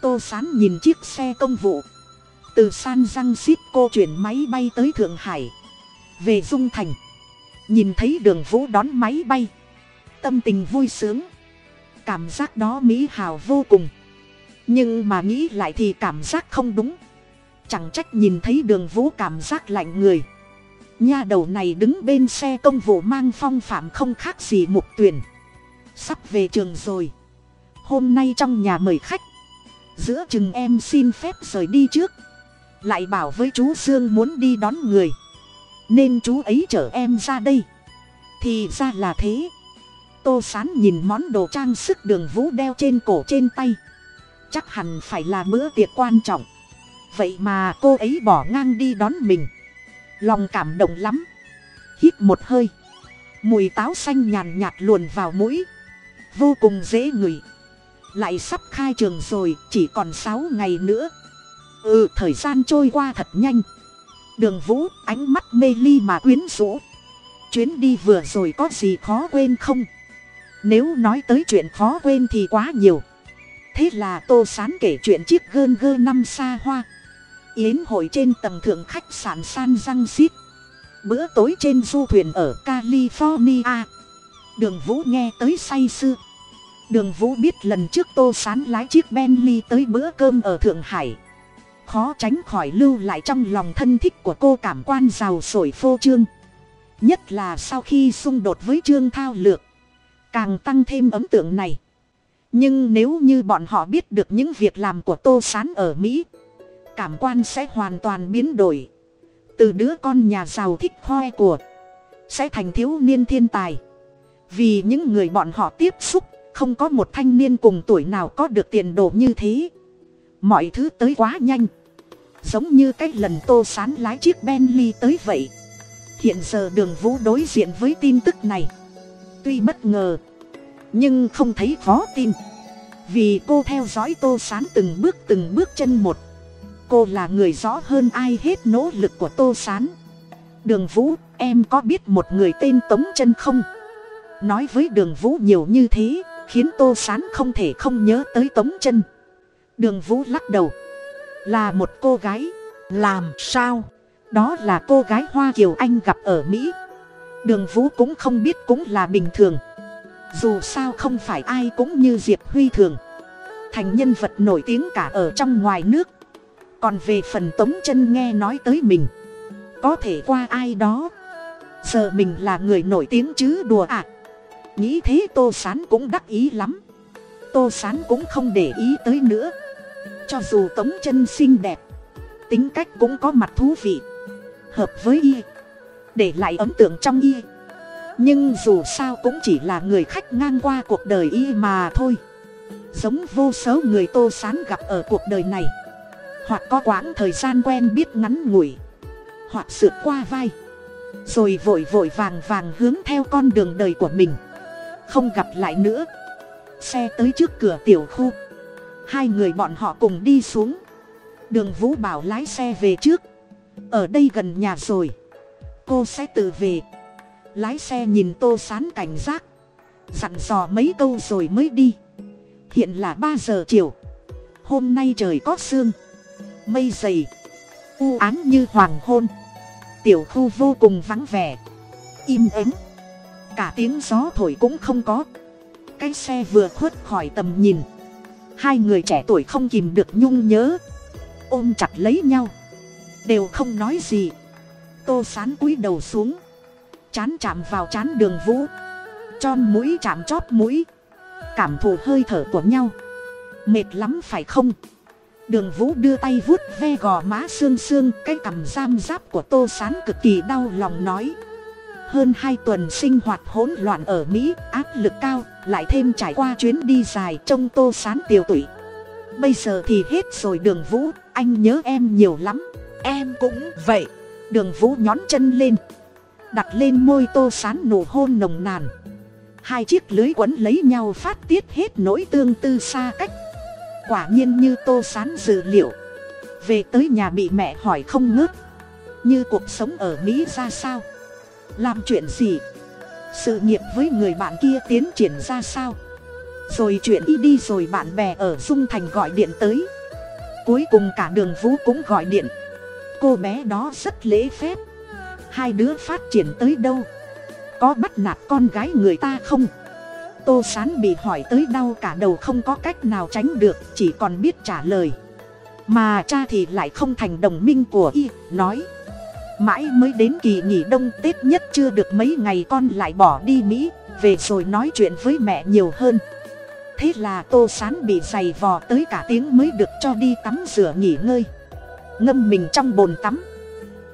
Tô sán nhìn chiếc xe công vụ từ san răng xít cô chuyển máy bay tới thượng hải, về dung thành, nhìn thấy đường vũ đón máy bay, tâm tình vui sướng, cảm giác đó mỹ hào vô cùng. Nhưng mà nghĩ lại thì cảm giác không đúng, chẳng trách nhìn thấy đường vũ cảm giác lạnh người. Nha đầu này đứng bên xe công vụ mang phong phạm không khác gì mục tuyển, sắp về trường rồi, hôm nay trong nhà mời khách, giữa chừng em xin phép rời đi trước lại bảo với chú sương muốn đi đón người. Nên chú ấy chở em ra đây. Thì ra là thế. Tô sán nhìn món đồ trang sức đường vũ đeo trên cổ trên tay. Chắc hẳn phải là bữa tiệc quan trọng. Vậy mà cô ấy bỏ ngang đi đón mình. Lòng cảm động lắm. Hít một hơi. Mùi táo xanh nhàn nhạt luồn vào mũi. Vô cùng dễ ngửi. Lại sắp khai trường rồi, chỉ còn sáu ngày nữa ừ thời gian trôi qua thật nhanh. Đường vũ, ánh mắt mê ly mà quyến rũ. Chuyến đi vừa rồi có gì khó quên không? Nếu nói tới chuyện khó quên thì quá nhiều. Thế là tô sán kể chuyện chiếc gơn gơ năm xa hoa. Yến hội trên tầng thượng khách sạn san răng xít bữa tối trên du thuyền ở california. Đường vũ nghe tới say sưa. Đường vũ biết lần trước tô sán lái chiếc bentley tới bữa cơm ở thượng hải khó tránh khỏi lưu lại trong lòng thân thích của cô cảm quan giàu sổi phô trương. Nhất là sau khi xung đột với trương thao lược, càng tăng thêm ấn tượng này. Nhưng nếu như bọn họ biết được những việc làm của tô sán ở mỹ, cảm quan sẽ hoàn toàn biến đổi. Từ đứa con nhà giàu thích hoe của sẽ thành thiếu niên thiên tài. Vì những người bọn họ tiếp xúc, không có một thanh niên cùng tuổi nào có được tiền đồ như thế mọi thứ tới quá nhanh. Giống như cái lần tô sán lái chiếc bentley tới vậy. Hiện giờ đường vũ đối diện với tin tức này. Tuy bất ngờ, nhưng không thấy khó tin. Vì cô theo dõi tô sán từng bước từng bước chân một. Cô là người rõ hơn ai hết nỗ lực của tô sán. đường vũ, em có biết một người tên tống chân không? Nói với đường vũ nhiều như thế, khiến tô sán không thể không nhớ tới tống chân đường vũ lắc đầu. Là một cô gái. Làm sao? Đó là cô gái hoa kiều anh gặp ở mỹ. Đường vũ cũng không biết cũng là bình thường. Dù sao không phải ai cũng như diệp huy thường. Thành nhân vật nổi tiếng cả ở trong ngoài nước. Còn về phần tống chân nghe nói tới mình. Có thể qua ai đó. Giờ mình là người nổi tiếng chứ đùa ạ à. nghĩ thế tô sán cũng đắc ý lắm. Tô sán cũng không để ý tới nữa cho dù tống chân xinh đẹp, tính cách cũng có mặt thú vị, hợp với y, để lại ấn tượng trong y. Nhưng dù sao cũng chỉ là người khách ngang qua cuộc đời y mà thôi. Giống vô số người tô sán gặp ở cuộc đời này, hoặc có quãng thời gian quen biết ngắn ngủi, hoặc sượt qua vai, rồi vội vội vàng vàng hướng theo con đường đời của mình, không gặp lại nữa. Xe tới trước cửa tiểu khu hai người bọn họ cùng đi xuống. Đường vũ bảo lái xe về trước. Ở đây gần nhà rồi. Cô sẽ tự về. Lái xe nhìn tô sán cảnh giác. Dặn dò mấy câu rồi mới đi. Hiện là ba giờ chiều. Hôm nay trời có sương. Mây dày. U ám như hoàng hôn. Tiểu khu vô cùng vắng vẻ. Im ắng. Cả tiếng gió thổi cũng không có. Cái xe vừa khuất khỏi tầm nhìn hai người trẻ tuổi không kìm được nhung nhớ. Ôm chặt lấy nhau. Đều không nói gì. Tô sán cúi đầu xuống. Chán chạm vào chán đường vũ. Chon mũi chạm chót mũi. Cảm thụ hơi thở của nhau. Mệt lắm phải không? Đường vũ đưa tay vuốt ve gò má xương xương. Cái cằm giam giáp của tô sán cực kỳ đau lòng nói hơn hai tuần sinh hoạt hỗn loạn ở mỹ, áp lực cao, lại thêm trải qua chuyến đi dài trông tô sán tiều tụy. Bây giờ thì hết rồi đường vũ, anh nhớ em nhiều lắm. Em cũng vậy. Đường vũ nhón chân lên, đặt lên môi tô sán nụ hôn nồng nàn. Hai chiếc lưới quấn lấy nhau phát tiết hết nỗi tương tư xa cách. Quả nhiên như tô sán dự liệu, về tới nhà bị mẹ hỏi không ngớt. Như cuộc sống ở mỹ ra sao? Làm chuyện gì? Sự nghiệp với người bạn kia tiến triển ra sao? Rồi chuyện y đi rồi bạn bè ở dung thành gọi điện tới. Cuối cùng cả đường vũ cũng gọi điện. Cô bé đó rất lễ phép. Hai đứa phát triển tới đâu? Có bắt nạt con gái người ta không? Tô sán bị hỏi tới đau cả đầu không có cách nào tránh được, chỉ còn biết trả lời. Mà cha thì lại không thành đồng minh của y, nói mãi mới đến kỳ nghỉ đông, tết nhất chưa được mấy ngày con lại bỏ đi mỹ, về rồi nói chuyện với mẹ nhiều hơn. Thế là tô sán bị giày vò tới cả tiếng mới được cho đi tắm rửa nghỉ ngơi. Ngâm mình trong bồn tắm.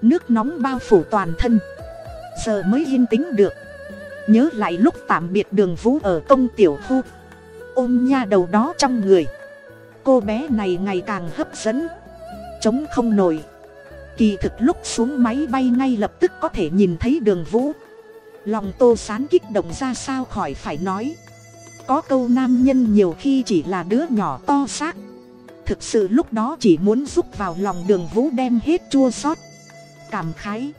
Nước nóng bao phủ toàn thân. Giờ mới yên tĩnh được. Nhớ lại lúc tạm biệt đường vũ ở công tiểu khu. Ôm nha đầu đó trong người. Cô bé này ngày càng hấp dẫn. Chống không nổi kỳ thực lúc xuống máy bay ngay lập tức có thể nhìn thấy đường vũ. Lòng tô sán kích động ra sao khỏi phải nói. Có câu nam nhân nhiều khi chỉ là đứa nhỏ to xác. Thực sự lúc đó chỉ muốn rút vào lòng đường vũ đem hết chua xót cảm khái.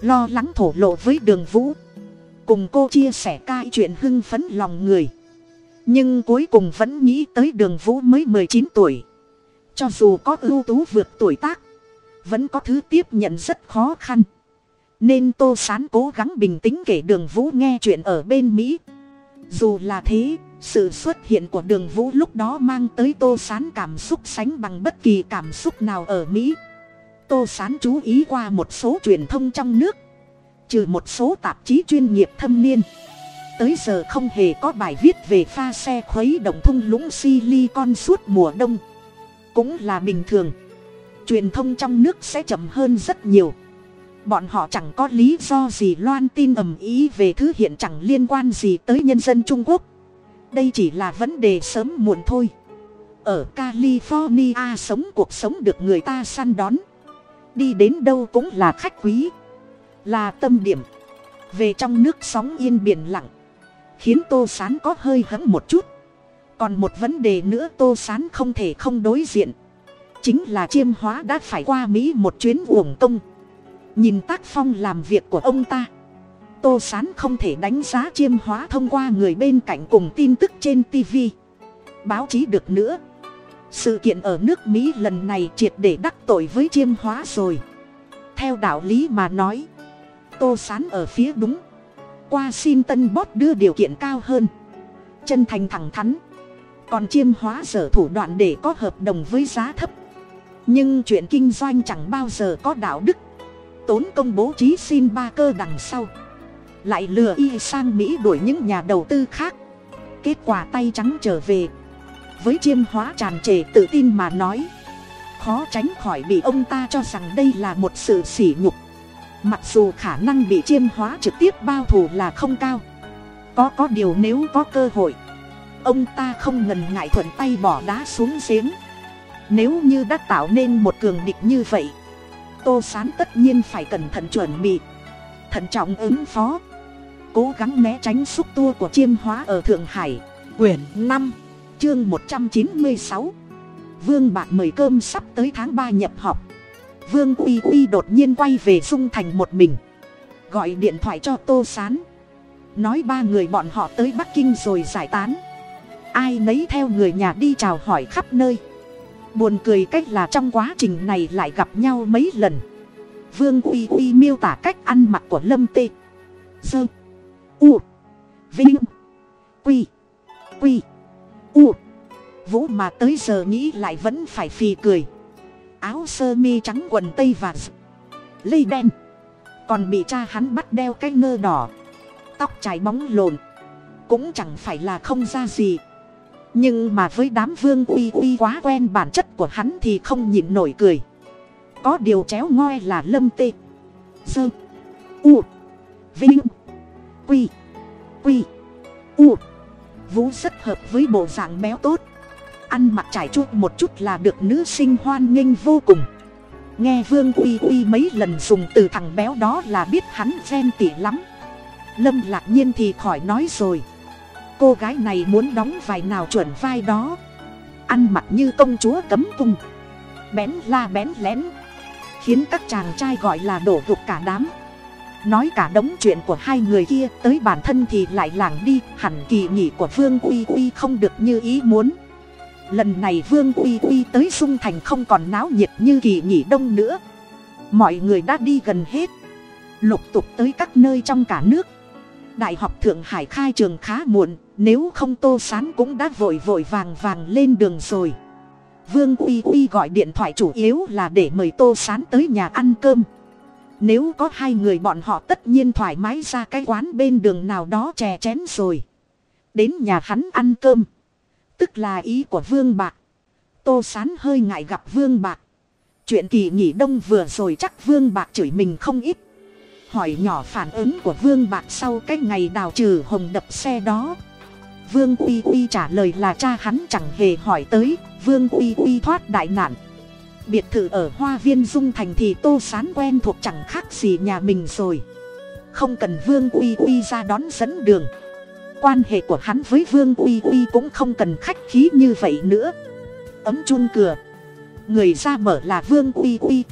Lo lắng thổ lộ với đường vũ. Cùng cô chia sẻ cai chuyện hưng phấn lòng người. Nhưng cuối cùng vẫn nghĩ tới đường vũ mới mười chín tuổi. Cho dù có ưu tú vượt tuổi tác vẫn có thứ tiếp nhận rất khó khăn. Nên tô sán cố gắng bình tĩnh kể đường vũ nghe chuyện ở bên mỹ. Dù là thế, sự xuất hiện của đường vũ lúc đó mang tới tô sán cảm xúc sánh bằng bất kỳ cảm xúc nào ở mỹ. Tô sán chú ý qua một số truyền thông trong nước, trừ một số tạp chí chuyên nghiệp thâm niên. Tới giờ không hề có bài viết về pha xe khuấy động thung lũng silicon suốt mùa đông. Cũng là bình thường truyền thông trong nước sẽ chậm hơn rất nhiều. Bọn họ chẳng có lý do gì loan tin ầm ý về thứ hiện chẳng liên quan gì tới nhân dân trung quốc. Đây chỉ là vấn đề sớm muộn thôi. Ở california sống cuộc sống được người ta săn đón. Đi đến đâu cũng là khách quý. Là tâm điểm. Về trong nước sóng yên biển lặng. Khiến tô s á n có hơi hẫng một chút. Còn một vấn đề nữa tô s á n không thể không đối diện chính là chiêm hóa đã phải qua mỹ một chuyến uổng công. Nhìn tác phong làm việc của ông ta, tô s á n không thể đánh giá chiêm hóa thông qua người bên cạnh cùng tin tức trên tv báo chí được nữa. Sự kiện ở nước mỹ lần này triệt để đắc tội với chiêm hóa rồi. Theo đạo lý mà nói, tô s á n ở phía đúng. Qua xin tân bót đưa điều kiện cao hơn. Chân thành thẳng thắn. Còn chiêm hóa dở thủ đoạn để có hợp đồng với giá thấp nhưng chuyện kinh doanh chẳng bao giờ có đạo đức. Tốn công bố trí xin ba cơ đằng sau. Lại lừa y sang mỹ đuổi những nhà đầu tư khác. Kết quả tay trắng trở về. Với chiêm hóa tràn trề tự tin mà nói. Khó tránh khỏi bị ông ta cho rằng đây là một sự sỉ nhục. Mặc dù khả năng bị chiêm hóa trực tiếp bao thù là không cao. Có có điều nếu có cơ hội. Ông ta không ngần ngại thuận tay bỏ đá xuống giếng nếu như đã tạo nên một cường địch như vậy, tô sán tất nhiên phải cẩn thận chuẩn bị, thận trọng ứng phó. Cố gắng né tránh xúc tua của chiêm hóa ở thượng hải. Quyển năm, chương một trăm chín mươi sáu. Vương bạc mời cơm sắp tới tháng ba nhập học. Vương uy uy đột nhiên quay về dung thành một mình, gọi điện thoại cho tô s á n nói ba người bọn họ tới bắc kinh rồi giải tán. Ai nấy theo người nhà đi chào hỏi khắp nơi buồn cười cách là trong quá trình này lại gặp nhau mấy lần. Vương uy uy miêu tả cách ăn mặc của lâm tê. Dơ u. Vinh. Quy. Quy. U. Vũ mà tới giờ nghĩ lại vẫn phải phì cười. Áo sơ mi trắng quần tây và lây đen. Còn bị cha hắn bắt đeo cái ngơ đỏ. Tóc trái bóng lồn cũng chẳng phải là không ra gì nhưng mà với đám vương uy uy quá quen bản chất của hắn thì không nhịn nổi cười. Có điều chéo ngoi là lâm tê. Sơ. U. Vinh. Quy. Quy. U. Vũ rất hợp với bộ dạng béo tốt. Ăn mặc trải chuốt một chút là được nữ sinh hoan nghênh vô cùng. Nghe vương uy uy mấy lần dùng từ thằng béo đó là biết hắn ghen tỉ lắm. Lâm lạc nhiên thì khỏi nói rồi cô gái này muốn đóng vai nào chuẩn vai đó. Ăn mặc như công chúa cấm cung. Bén la bén lén. Khiến các chàng trai gọi là đổ gục cả đám. Nói cả đống chuyện của hai người kia tới bản thân thì lại lảng đi. Hẳn kỳ nghỉ của vương uy uy không được như ý muốn. Lần này vương uy uy tới dung thành không còn náo nhiệt như kỳ nghỉ đông nữa. Mọi người đã đi gần hết. Lục tục tới các nơi trong cả nước đại học thượng hải khai trường khá muộn, nếu không tô sán cũng đã vội vội vàng vàng lên đường rồi vương uy uy gọi điện thoại chủ yếu là để mời tô sán tới nhà ăn cơm nếu có hai người bọn họ tất nhiên thoải mái ra cái quán bên đường nào đó chè chén rồi. Đến nhà hắn ăn cơm. Tức là ý của Vương Bạc. Tô Sán hơi ngại gặp Vương Bạc. Chuyện kỳ nghỉ đông vừa rồi chắc Vương Bạc chửi mình không ít. Hỏi nhỏ phản ứng của Vương Bạc sau cái ngày đào trừ hồng đập xe đó. Vương Uy Uy trả lời là cha hắn chẳng hề hỏi tới. Vương Uy Uy thoát đại nạn. Biệt thự ở hoa viên dung thành thì tô sán quen thuộc chẳng khác gì nhà mình rồi. Không cần vương uy uy ra đón dẫn đường. Quan hệ của hắn với vương uy uy cũng không cần khách khí như vậy nữa. Ấm chun cửa. Người ra mở là vương uy uy.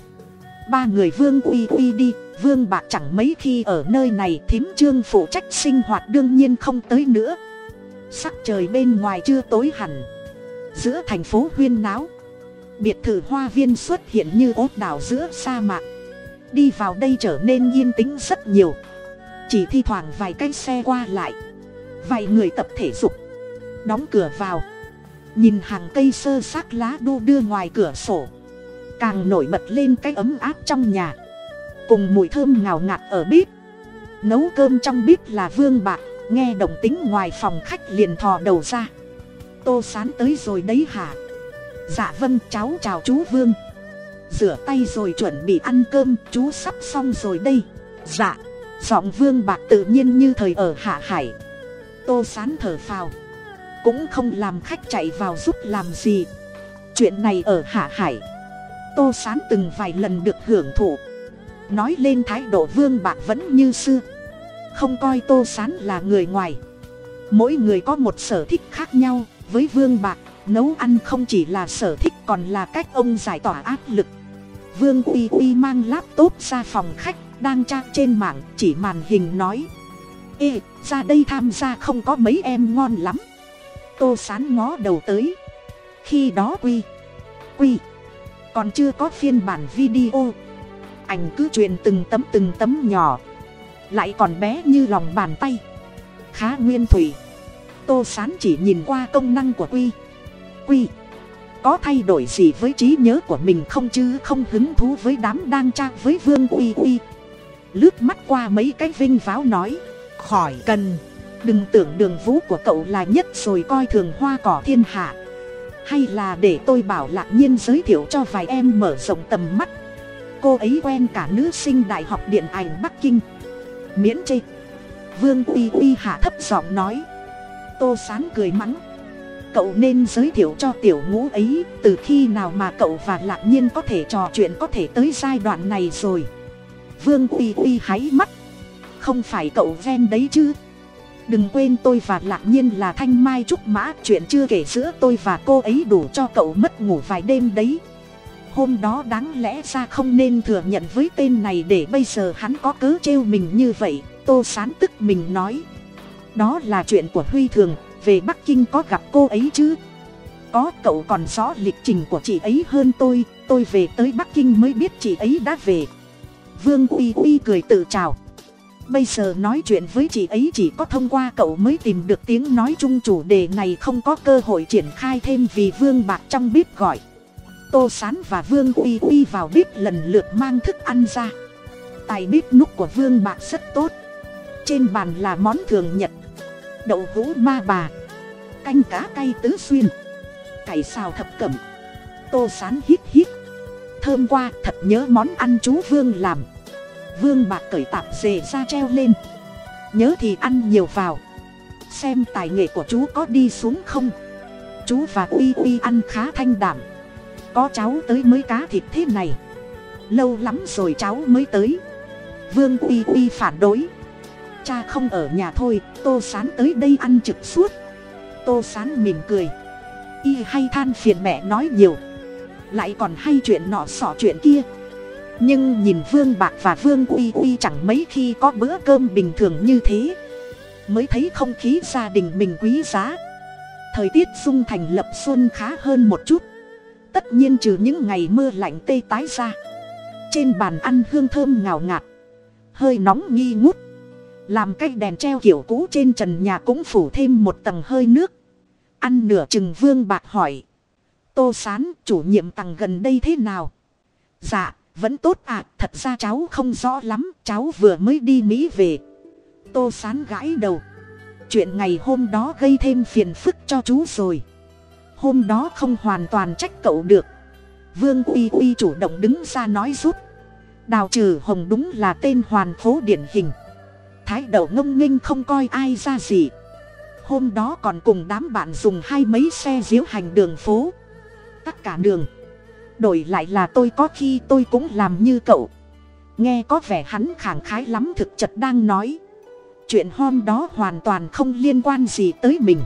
Ba người vương uy uy đi vương bạc chẳng mấy khi ở nơi này, thím trương phụ trách sinh hoạt đương nhiên không tới nữa. Sắc trời bên ngoài chưa tối hẳn. Giữa thành phố huyên náo, biệt thự hoa viên xuất hiện như ốt đảo giữa sa mạc. Đi vào đây trở nên yên tĩnh rất nhiều. Chỉ thi thoảng vài cái xe qua lại. Vài người tập thể dục. Đóng cửa vào. Nhìn hàng cây sơ xác lá đu đưa ngoài cửa sổ. Càng nổi bật lên cái ấm áp trong nhà cùng mùi thơm ngào ngạt ở bếp. Nấu cơm trong bếp là vương bạc, nghe động tính ngoài phòng khách liền thò đầu ra. Tô sán tới rồi đấy hả? Dạ vâng cháu chào chú vương. Rửa tay rồi chuẩn bị ăn cơm, chú sắp xong rồi đây. Dạ giọng vương bạc tự nhiên như thời ở hạ hải. Tô sán thở phào. Cũng không làm khách chạy vào giúp làm gì. Chuyện này ở hạ hải. Tô sán từng vài lần được hưởng thụ nói lên thái độ vương bạc vẫn như xưa. Không coi tô sán là người ngoài. Mỗi người có một sở thích khác nhau. Với vương bạc, nấu ăn không chỉ là sở thích còn là cách ông giải tỏa áp lực. Vương uy uy mang laptop ra phòng khách, đang tra trên mạng, chỉ màn hình nói. Ê, ra đây tham gia không có mấy em ngon lắm. Tô sán ngó đầu tới. Khi đó quy quy, còn chưa có phiên bản video ảnh cứ truyền từng tấm từng tấm nhỏ. Lại còn bé như lòng bàn tay. Khá nguyên thủy. Tô sán chỉ nhìn qua công năng của quy. Quy, có thay đổi gì với trí nhớ của mình không chứ? Không hứng thú với đám đang tra với vương uy uy lướt mắt qua mấy cái vinh váo nói, khỏi cần. Đừng tưởng đường vũ của cậu là nhất rồi coi thường hoa cỏ thiên hạ. Hay là để tôi bảo lạc nhiên giới thiệu cho vài em mở rộng tầm mắt cô ấy quen cả nữ sinh đại học điện ảnh bắc kinh. Miễn chê. Vương uy uy hạ thấp giọng nói. Tô sán cười mắng. Cậu nên giới thiệu cho tiểu ngũ ấy, từ khi nào mà cậu và lạc nhiên có thể trò chuyện có thể tới giai đoạn này rồi. Vương uy uy háy mắt. Không phải cậu ven đấy chứ. Đừng quên tôi và lạc nhiên là thanh mai trúc mã, chuyện chưa kể giữa tôi và cô ấy đủ cho cậu mất ngủ vài đêm đấy hôm đó đáng lẽ ra không nên thừa nhận với tên này để bây giờ hắn có cớ trêu mình như vậy, tô sán tức mình nói. Đó là chuyện của huy thường, về bắc kinh có gặp cô ấy chứ? Có, cậu còn rõ lịch trình của chị ấy hơn tôi tôi về tới bắc kinh mới biết chị ấy đã về. Vương uy uy cười tự chào. Bây giờ nói chuyện với chị ấy chỉ có thông qua cậu mới tìm được tiếng nói chung chủ đề này không có cơ hội triển khai thêm vì vương bạc trong bếp gọi tô sán và vương uy uy vào bếp lần lượt mang thức ăn ra. Tài bếp núc của vương bạc rất tốt. Trên bàn là món thường nhật. Đậu hũ ma bà. Canh cá cay tứ xuyên. Cải xào thập cẩm. Tô sán hít hít. Thơm qua, thật nhớ món ăn chú vương làm. Vương bạc cởi tạp dề ra treo lên. Nhớ thì ăn nhiều vào. Xem tài nghệ của chú có đi xuống không? Chú và uy uy ăn khá thanh đảm có cháu tới mới cá thịt thế này. Lâu lắm rồi cháu mới tới. Vương uy uy phản đối. Cha không ở nhà thôi, tô sán tới đây ăn trực suốt. Tô sán mỉm cười. Y hay than phiền mẹ nói nhiều. Lại còn hay chuyện nọ sỏ chuyện kia. Nhưng nhìn vương bạc và vương uy uy chẳng mấy khi có bữa cơm bình thường như thế. Mới thấy không khí gia đình mình quý giá. Thời tiết dung thành lập xuân khá hơn một chút tất nhiên trừ những ngày mưa lạnh tê tái ra. Trên bàn ăn hương thơm ngào ngạt, hơi nóng nghi ngút. Làm cây đèn treo kiểu cũ trên trần nhà cũng phủ thêm một tầng hơi nước. Ăn nửa chừng vương bạc hỏi, tô sán, chủ nhiệm tầng gần đây thế nào? Dạ vẫn tốt à thật ra cháu không rõ lắm, cháu vừa mới đi mỹ về. Tô sán gãi đầu, chuyện ngày hôm đó gây thêm phiền phức cho chú rồi hôm đó không hoàn toàn trách cậu được. Vương uy uy chủ động đứng ra nói rút đào trừ hồng đúng là tên hoàn phố điển hình. Thái đậu ngông nghênh không coi ai ra gì. Hôm đó còn cùng đám bạn dùng hai mấy xe diếu hành đường phố. Tất cả đường. Đổi lại là tôi có khi tôi cũng làm như cậu. Nghe có vẻ hắn khẳng khái lắm thực chất đang nói. Chuyện hôm đó hoàn toàn không liên quan gì tới mình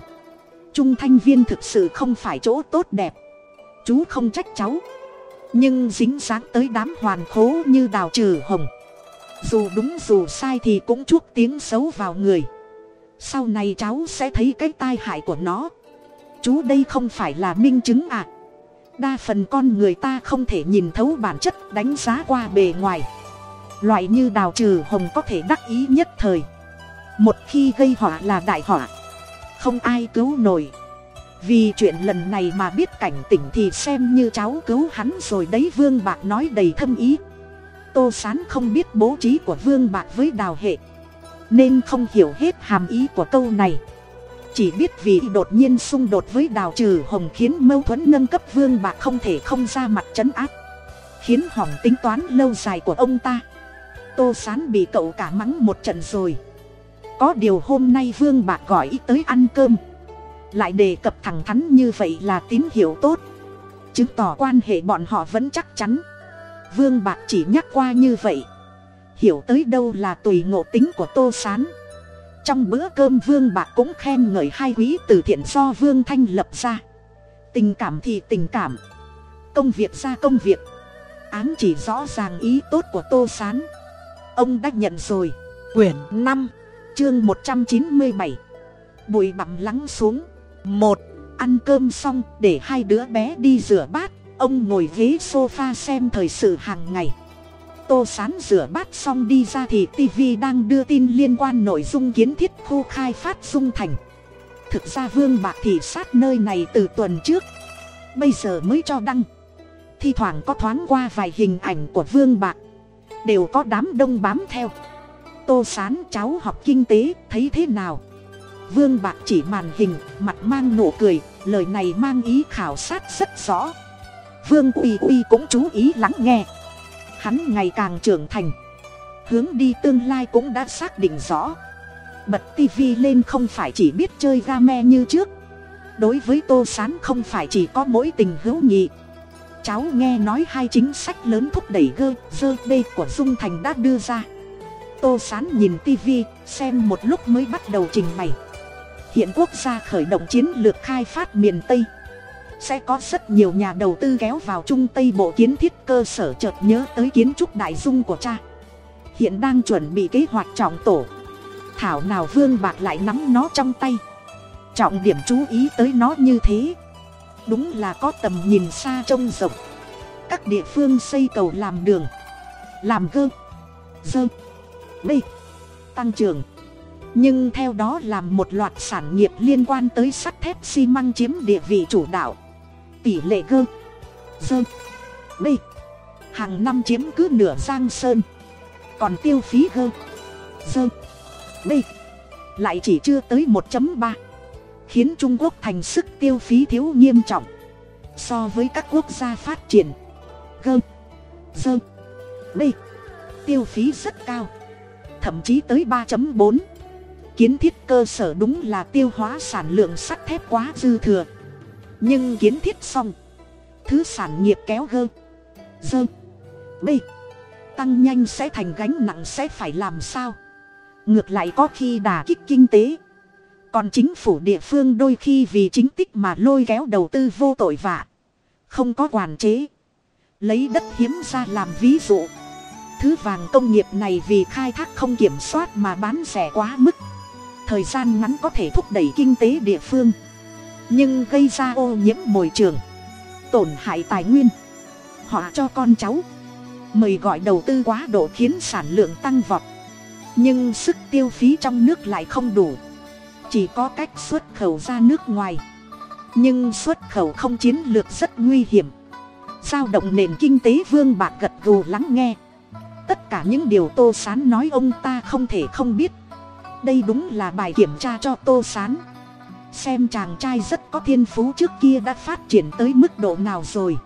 trung thanh viên thực sự không phải chỗ tốt đẹp. Chú không trách cháu. Nhưng dính dáng tới đám hoàn khố như đào trừ hồng. Dù đúng dù sai thì cũng chuốc tiếng xấu vào người. Sau này cháu sẽ thấy cái tai hại của nó. Chú đây không phải là minh chứng à. Đa phần con người ta không thể nhìn thấu bản chất đánh giá qua bề ngoài. Loại như đào trừ hồng có thể đắc ý nhất thời. Một khi gây họa là đại họa không ai cứu nổi. Vì chuyện lần này mà biết cảnh tỉnh thì xem như cháu cứu hắn rồi đấy, vương bạc nói đầy thâm ý. Tô sán không biết bố trí của vương bạc với đào hệ, nên không hiểu hết hàm ý của câu này. Chỉ biết vì đột nhiên xung đột với đào trừ hồng khiến mâu thuẫn nâng cấp vương bạc không thể không ra mặt trấn áp, khiến hỏng tính toán lâu dài của ông ta. Tô sán bị cậu cả mắng một trận rồi có điều hôm nay vương bạc gọi tới ăn cơm. Lại đề cập thẳng thắn như vậy là tín hiệu tốt. Chứng tỏ quan hệ bọn họ vẫn chắc chắn. Vương bạc chỉ nhắc qua như vậy. Hiểu tới đâu là tùy ngộ tính của tô s á n trong bữa cơm vương bạc cũng khen ngợi hai quý từ thiện do vương thanh lập ra. Tình cảm thì tình cảm. Công việc ra công việc. Ám chỉ rõ ràng ý tốt của tô s á n ông đã nhận rồi. Quyển năm chương một trăm chín mươi bảy. Bụi bặm lắng xuống. Một, ăn cơm xong, để hai đứa bé đi rửa bát. Ông ngồi ghế sofa xem thời sự hàng ngày. Tô sán rửa bát xong đi ra thì tv đang đưa tin liên quan nội dung kiến thiết khu khai phát dung thành. Thực ra vương bạc thị sát nơi này từ tuần trước. Bây giờ mới cho đăng. Thi thoảng có thoáng qua vài hình ảnh của vương bạc. Đều có đám đông bám theo tô sán cháu học kinh tế, thấy thế nào? Vương bạc chỉ màn hình, mặt mang nụ cười, lời này mang ý khảo sát rất rõ. Vương uy uy cũng chú ý lắng nghe. Hắn ngày càng trưởng thành. Hướng đi tương lai cũng đã xác định rõ. Bật tivi lên không phải chỉ biết chơi game như trước. Đối với tô s á n không phải chỉ có mỗi tình hữu nhị cháu nghe nói hai chính sách lớn thúc đẩy gơ, dơ, bê của dung thành đã đưa ra tô sán nhìn tivi xem một lúc mới bắt đầu trình bày. Hiện quốc gia khởi động chiến lược khai phát miền tây. Sẽ có rất nhiều nhà đầu tư kéo vào trung tây bộ kiến thiết cơ sở chợt nhớ tới kiến trúc đại dung của cha. Hiện đang chuẩn bị kế hoạch trọng tổ. Thảo nào vương bạc lại nắm nó trong tay. Trọng điểm chú ý tới nó như thế. Đúng là có tầm nhìn xa trông rộng. Các địa phương xây cầu làm đường. Làm gơ. Dơ b. Tăng trưởng. Nhưng theo đó làm một loạt sản nghiệp liên quan tới sắt thép xi măng chiếm địa vị chủ đạo. Tỷ lệ gơ. Dơ. B. Hàng năm chiếm cứ nửa giang sơn. Còn tiêu phí gơ. Dơ. B. Lại chỉ chưa tới 1 ba. Khiến trung quốc thành sức tiêu phí thiếu nghiêm trọng. So với các quốc gia phát triển. Gơ. Dơ. B. Tiêu phí rất cao thậm chí tới 3 bốn. Kiến thiết cơ sở đúng là tiêu hóa sản lượng sắt thép quá dư thừa. Nhưng kiến thiết xong, thứ sản nghiệp kéo gơ, dơ b tăng nhanh sẽ thành gánh nặng sẽ phải làm sao? Ngược lại có khi đà kích kinh tế. Còn chính phủ địa phương đôi khi vì chính tích mà lôi kéo đầu tư vô tội vạ, không có quản chế. Lấy đất hiếm ra làm ví dụ thứ vàng công nghiệp này vì khai thác không kiểm soát mà bán rẻ quá mức. Thời gian ngắn có thể thúc đẩy kinh tế địa phương, nhưng gây ra ô nhiễm môi trường, tổn hại tài nguyên. Họ cho con cháu, mời gọi đầu tư quá độ khiến sản lượng tăng vọt, nhưng sức tiêu phí trong nước lại không đủ. Chỉ có cách xuất khẩu ra nước ngoài, nhưng xuất khẩu không chiến lược rất nguy hiểm. Giao động nền kinh tế vương bạc gật gù lắng nghe tất cả những điều tô sán nói ông ta không thể không biết. Đây đúng là bài kiểm tra cho tô sán. Xem chàng trai rất có thiên phú trước kia đã phát triển tới mức độ nào rồi.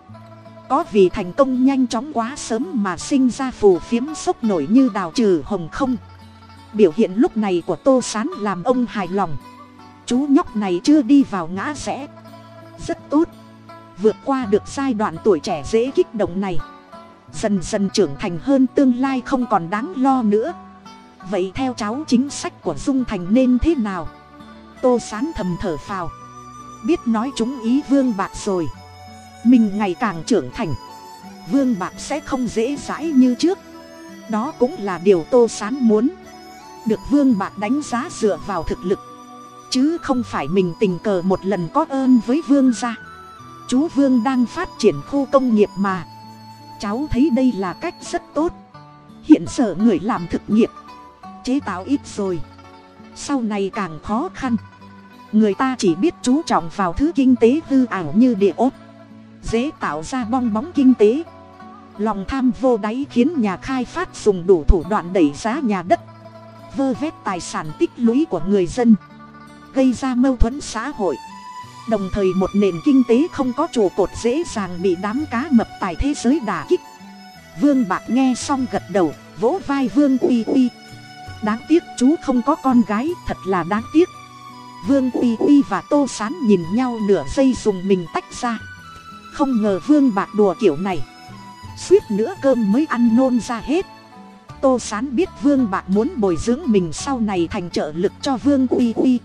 Có vì thành công nhanh chóng quá sớm mà sinh ra phù phiếm sốc nổi như đào trừ hồng không. Biểu hiện lúc này của tô sán làm ông hài lòng. Chú nhóc này chưa đi vào ngã rẽ. Rất tốt. Vượt qua được giai đoạn tuổi trẻ dễ kích động này dần dần trưởng thành hơn tương lai không còn đáng lo nữa. Vậy theo cháu chính sách của dung thành nên thế nào? Tô sán thầm thở phào. Biết nói chúng ý vương bạc rồi. Mình ngày càng trưởng thành. Vương bạc sẽ không dễ dãi như trước. Đó cũng là điều tô sán muốn. Được vương bạc đánh giá dựa vào thực lực. Chứ không phải mình tình cờ một lần có ơn với vương gia. Chú vương đang phát triển khu công nghiệp mà cháu thấy đây là cách rất tốt. Hiện giờ người làm thực nghiệp, chế tạo ít rồi. Sau này càng khó khăn. Người ta chỉ biết chú trọng vào thứ kinh tế hư ảo như địa ốt dễ tạo ra bong bóng kinh tế. Lòng tham vô đáy khiến nhà khai phát dùng đủ thủ đoạn đẩy giá nhà đất. Vơ vét tài sản tích lũy của người dân. Gây ra mâu thuẫn xã hội đồng thời một nền kinh tế không có trụ cột dễ dàng bị đám cá mập tài thế giới đả kích. Vương bạc nghe xong gật đầu, vỗ vai vương uy uy. Đáng tiếc chú không có con gái, thật là đáng tiếc. Vương uy uy và tô sán nhìn nhau nửa giây dùng mình tách ra. Không ngờ vương bạc đùa kiểu này. Suýt nữa cơm mới ăn nôn ra hết. Tô sán biết vương bạc muốn bồi dưỡng mình sau này thành trợ lực cho vương uy uy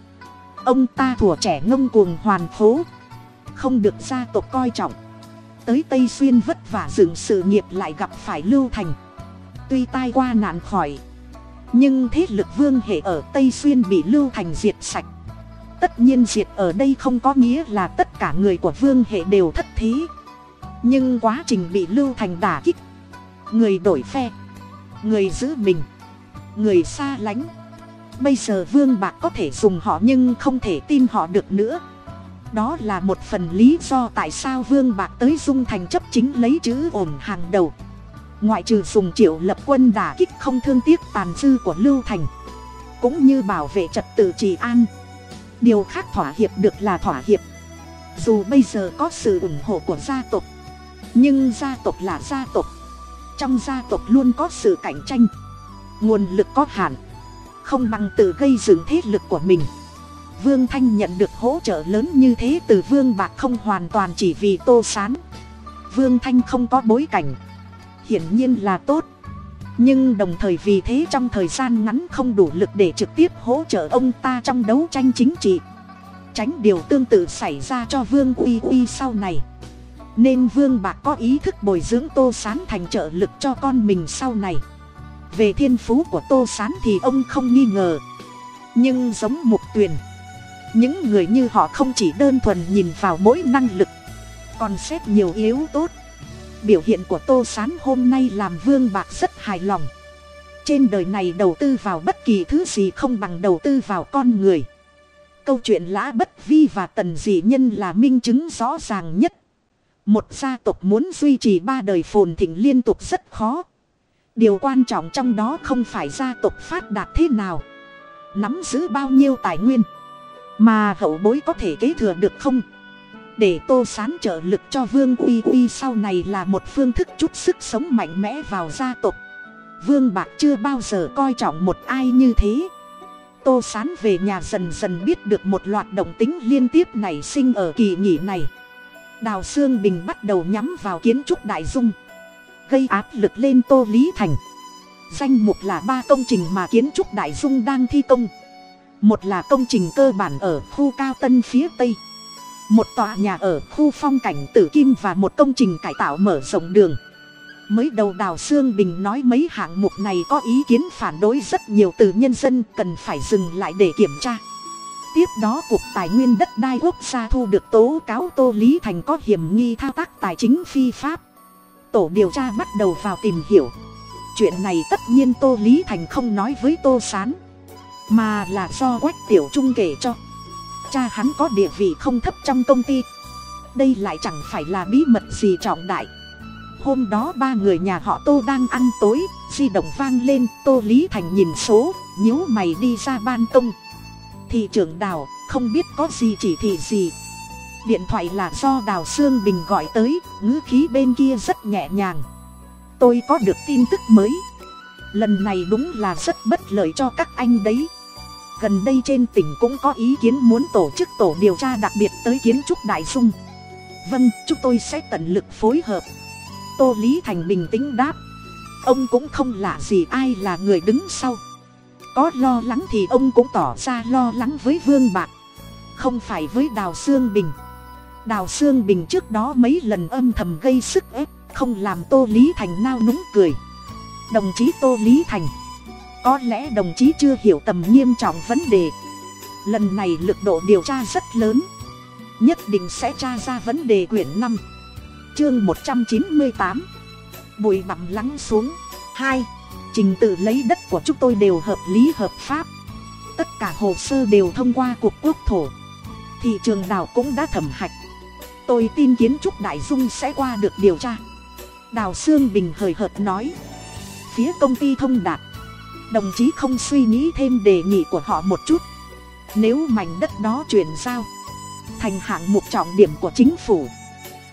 ông ta thủa trẻ ngông cuồng hoàn phố không được gia tộc coi trọng. Tới tây xuyên vất vả dựng sự nghiệp lại gặp phải lưu thành. Tuy tai qua nạn khỏi, nhưng thế lực vương hệ ở tây xuyên bị lưu thành diệt sạch. Tất nhiên diệt ở đây không có nghĩa là tất cả người của vương hệ đều thất thí. nhưng quá trình bị lưu thành đả kích, người đổi phe, người giữ mình, người xa lánh bây giờ vương bạc có thể dùng họ nhưng không thể tin họ được nữa. Đó là một phần lý do tại sao vương bạc tới dung thành chấp chính lấy chữ ổn hàng đầu. Ngoại trừ dùng triệu lập quân đả kích không thương tiếc tàn dư của lưu thành, cũng như bảo vệ trật tự trị an. Điều khác thỏa hiệp được là thỏa hiệp. Dù bây giờ có sự ủng hộ của gia tộc, nhưng gia tộc là gia tộc. Trong gia tộc luôn có sự cạnh tranh. Nguồn lực có hạn không bằng tự gây dựng thế lực của mình. Vương thanh nhận được hỗ trợ lớn như thế từ vương bạc không hoàn toàn chỉ vì tô s á n vương thanh không có bối cảnh. Hiển nhiên là tốt. Nhưng đồng thời vì thế trong thời gian ngắn không đủ lực để trực tiếp hỗ trợ ông ta trong đấu tranh chính trị. Tránh điều tương tự xảy ra cho vương uy uy sau này. Nên vương bạc có ý thức bồi dưỡng tô sán thành trợ lực cho con mình sau này về thiên phú của tô sán thì ông không nghi ngờ. Nhưng giống mục tuyền, những người như họ không chỉ đơn thuần nhìn vào mỗi năng lực, còn xét nhiều yếu tốt. Biểu hiện của tô s á n hôm nay làm vương bạc rất hài lòng. Trên đời này đầu tư vào bất kỳ thứ gì không bằng đầu tư vào con người. Câu chuyện lã bất vi và tần dị nhân là minh chứng rõ ràng nhất. Một gia tộc muốn duy trì ba đời phồn thịnh liên tục rất khó điều quan trọng trong đó không phải gia tộc phát đạt thế nào. Nắm giữ bao nhiêu tài nguyên. Mà hậu bối có thể kế thừa được không? Để tô sán trợ lực cho vương uy uy sau này là một phương thức chút sức sống mạnh mẽ vào gia tộc. Vương bạc chưa bao giờ coi trọng một ai như thế. Tô sán về nhà dần dần biết được một loạt động tính liên tiếp nảy sinh ở kỳ nghỉ này. Đào sương bình bắt đầu nhắm vào kiến trúc đại dung gây áp lực lên tô lý thành. Danh mục là ba công trình mà kiến trúc đại dung đang thi công. Một là công trình cơ bản ở khu cao tân phía tây. Một tòa nhà ở khu phong cảnh tử kim và một công trình cải tạo mở rộng đường. Mới đầu đào sương bình nói mấy hạng mục này có ý kiến phản đối rất nhiều từ nhân dân cần phải dừng lại để kiểm tra. Tiếp đó cục tài nguyên đất đai quốc gia thu được tố cáo tô lý thành có hiểm nghi thao tác tài chính phi pháp tổ điều tra bắt đầu vào tìm hiểu. Chuyện này tất nhiên tô lý thành không nói với tô s á n mà là do quách tiểu trung kể cho. Cha hắn có địa vị không thấp trong công ty. Đây lại chẳng phải là bí mật gì trọng đại. Hôm đó ba người nhà họ tô đang ăn tối, di động vang lên, tô lý thành nhìn số, nhíu mày đi ra ban công. Thị trưởng đào, không biết có gì chỉ thị gì điện thoại là do đào sương bình gọi tới, ngữ khí bên kia rất nhẹ nhàng. Tôi có được tin tức mới. Lần này đúng là rất bất lợi cho các anh đấy. Gần đây trên tỉnh cũng có ý kiến muốn tổ chức tổ điều tra đặc biệt tới kiến trúc đại dung vâng chúng tôi sẽ tận lực phối hợp. Tô lý thành bình tĩnh đáp. Ông cũng không lạ gì ai là người đứng sau. Có lo lắng thì ông cũng tỏ ra lo lắng với vương bạc. Không phải với đào sương bình đào sương bình trước đó mấy lần âm thầm gây sức ép, không làm tô lý thành nao núng cười. Đồng chí tô lý thành, có lẽ đồng chí chưa hiểu tầm nghiêm trọng vấn đề. Lần này lực độ điều tra rất lớn, nhất định sẽ tra ra vấn đề quyển năm, chương một trăm chín mươi tám. Bụi bặm lắng xuống. Hai, trình tự lấy đất của chúng tôi đều hợp lý, hợp pháp. Tất cả hồ sơ đều thông qua cuộc quốc thổ. Thị trường đào cũng đã thẩm hạch tôi tin kiến trúc đại dung sẽ qua được điều tra. Đào sương bình hời hợt nói. Phía công ty thông đạt. Đồng chí không suy nghĩ thêm đề nghị của họ một chút. Nếu mảnh đất đó chuyển giao, thành hạng mục trọng điểm của chính phủ,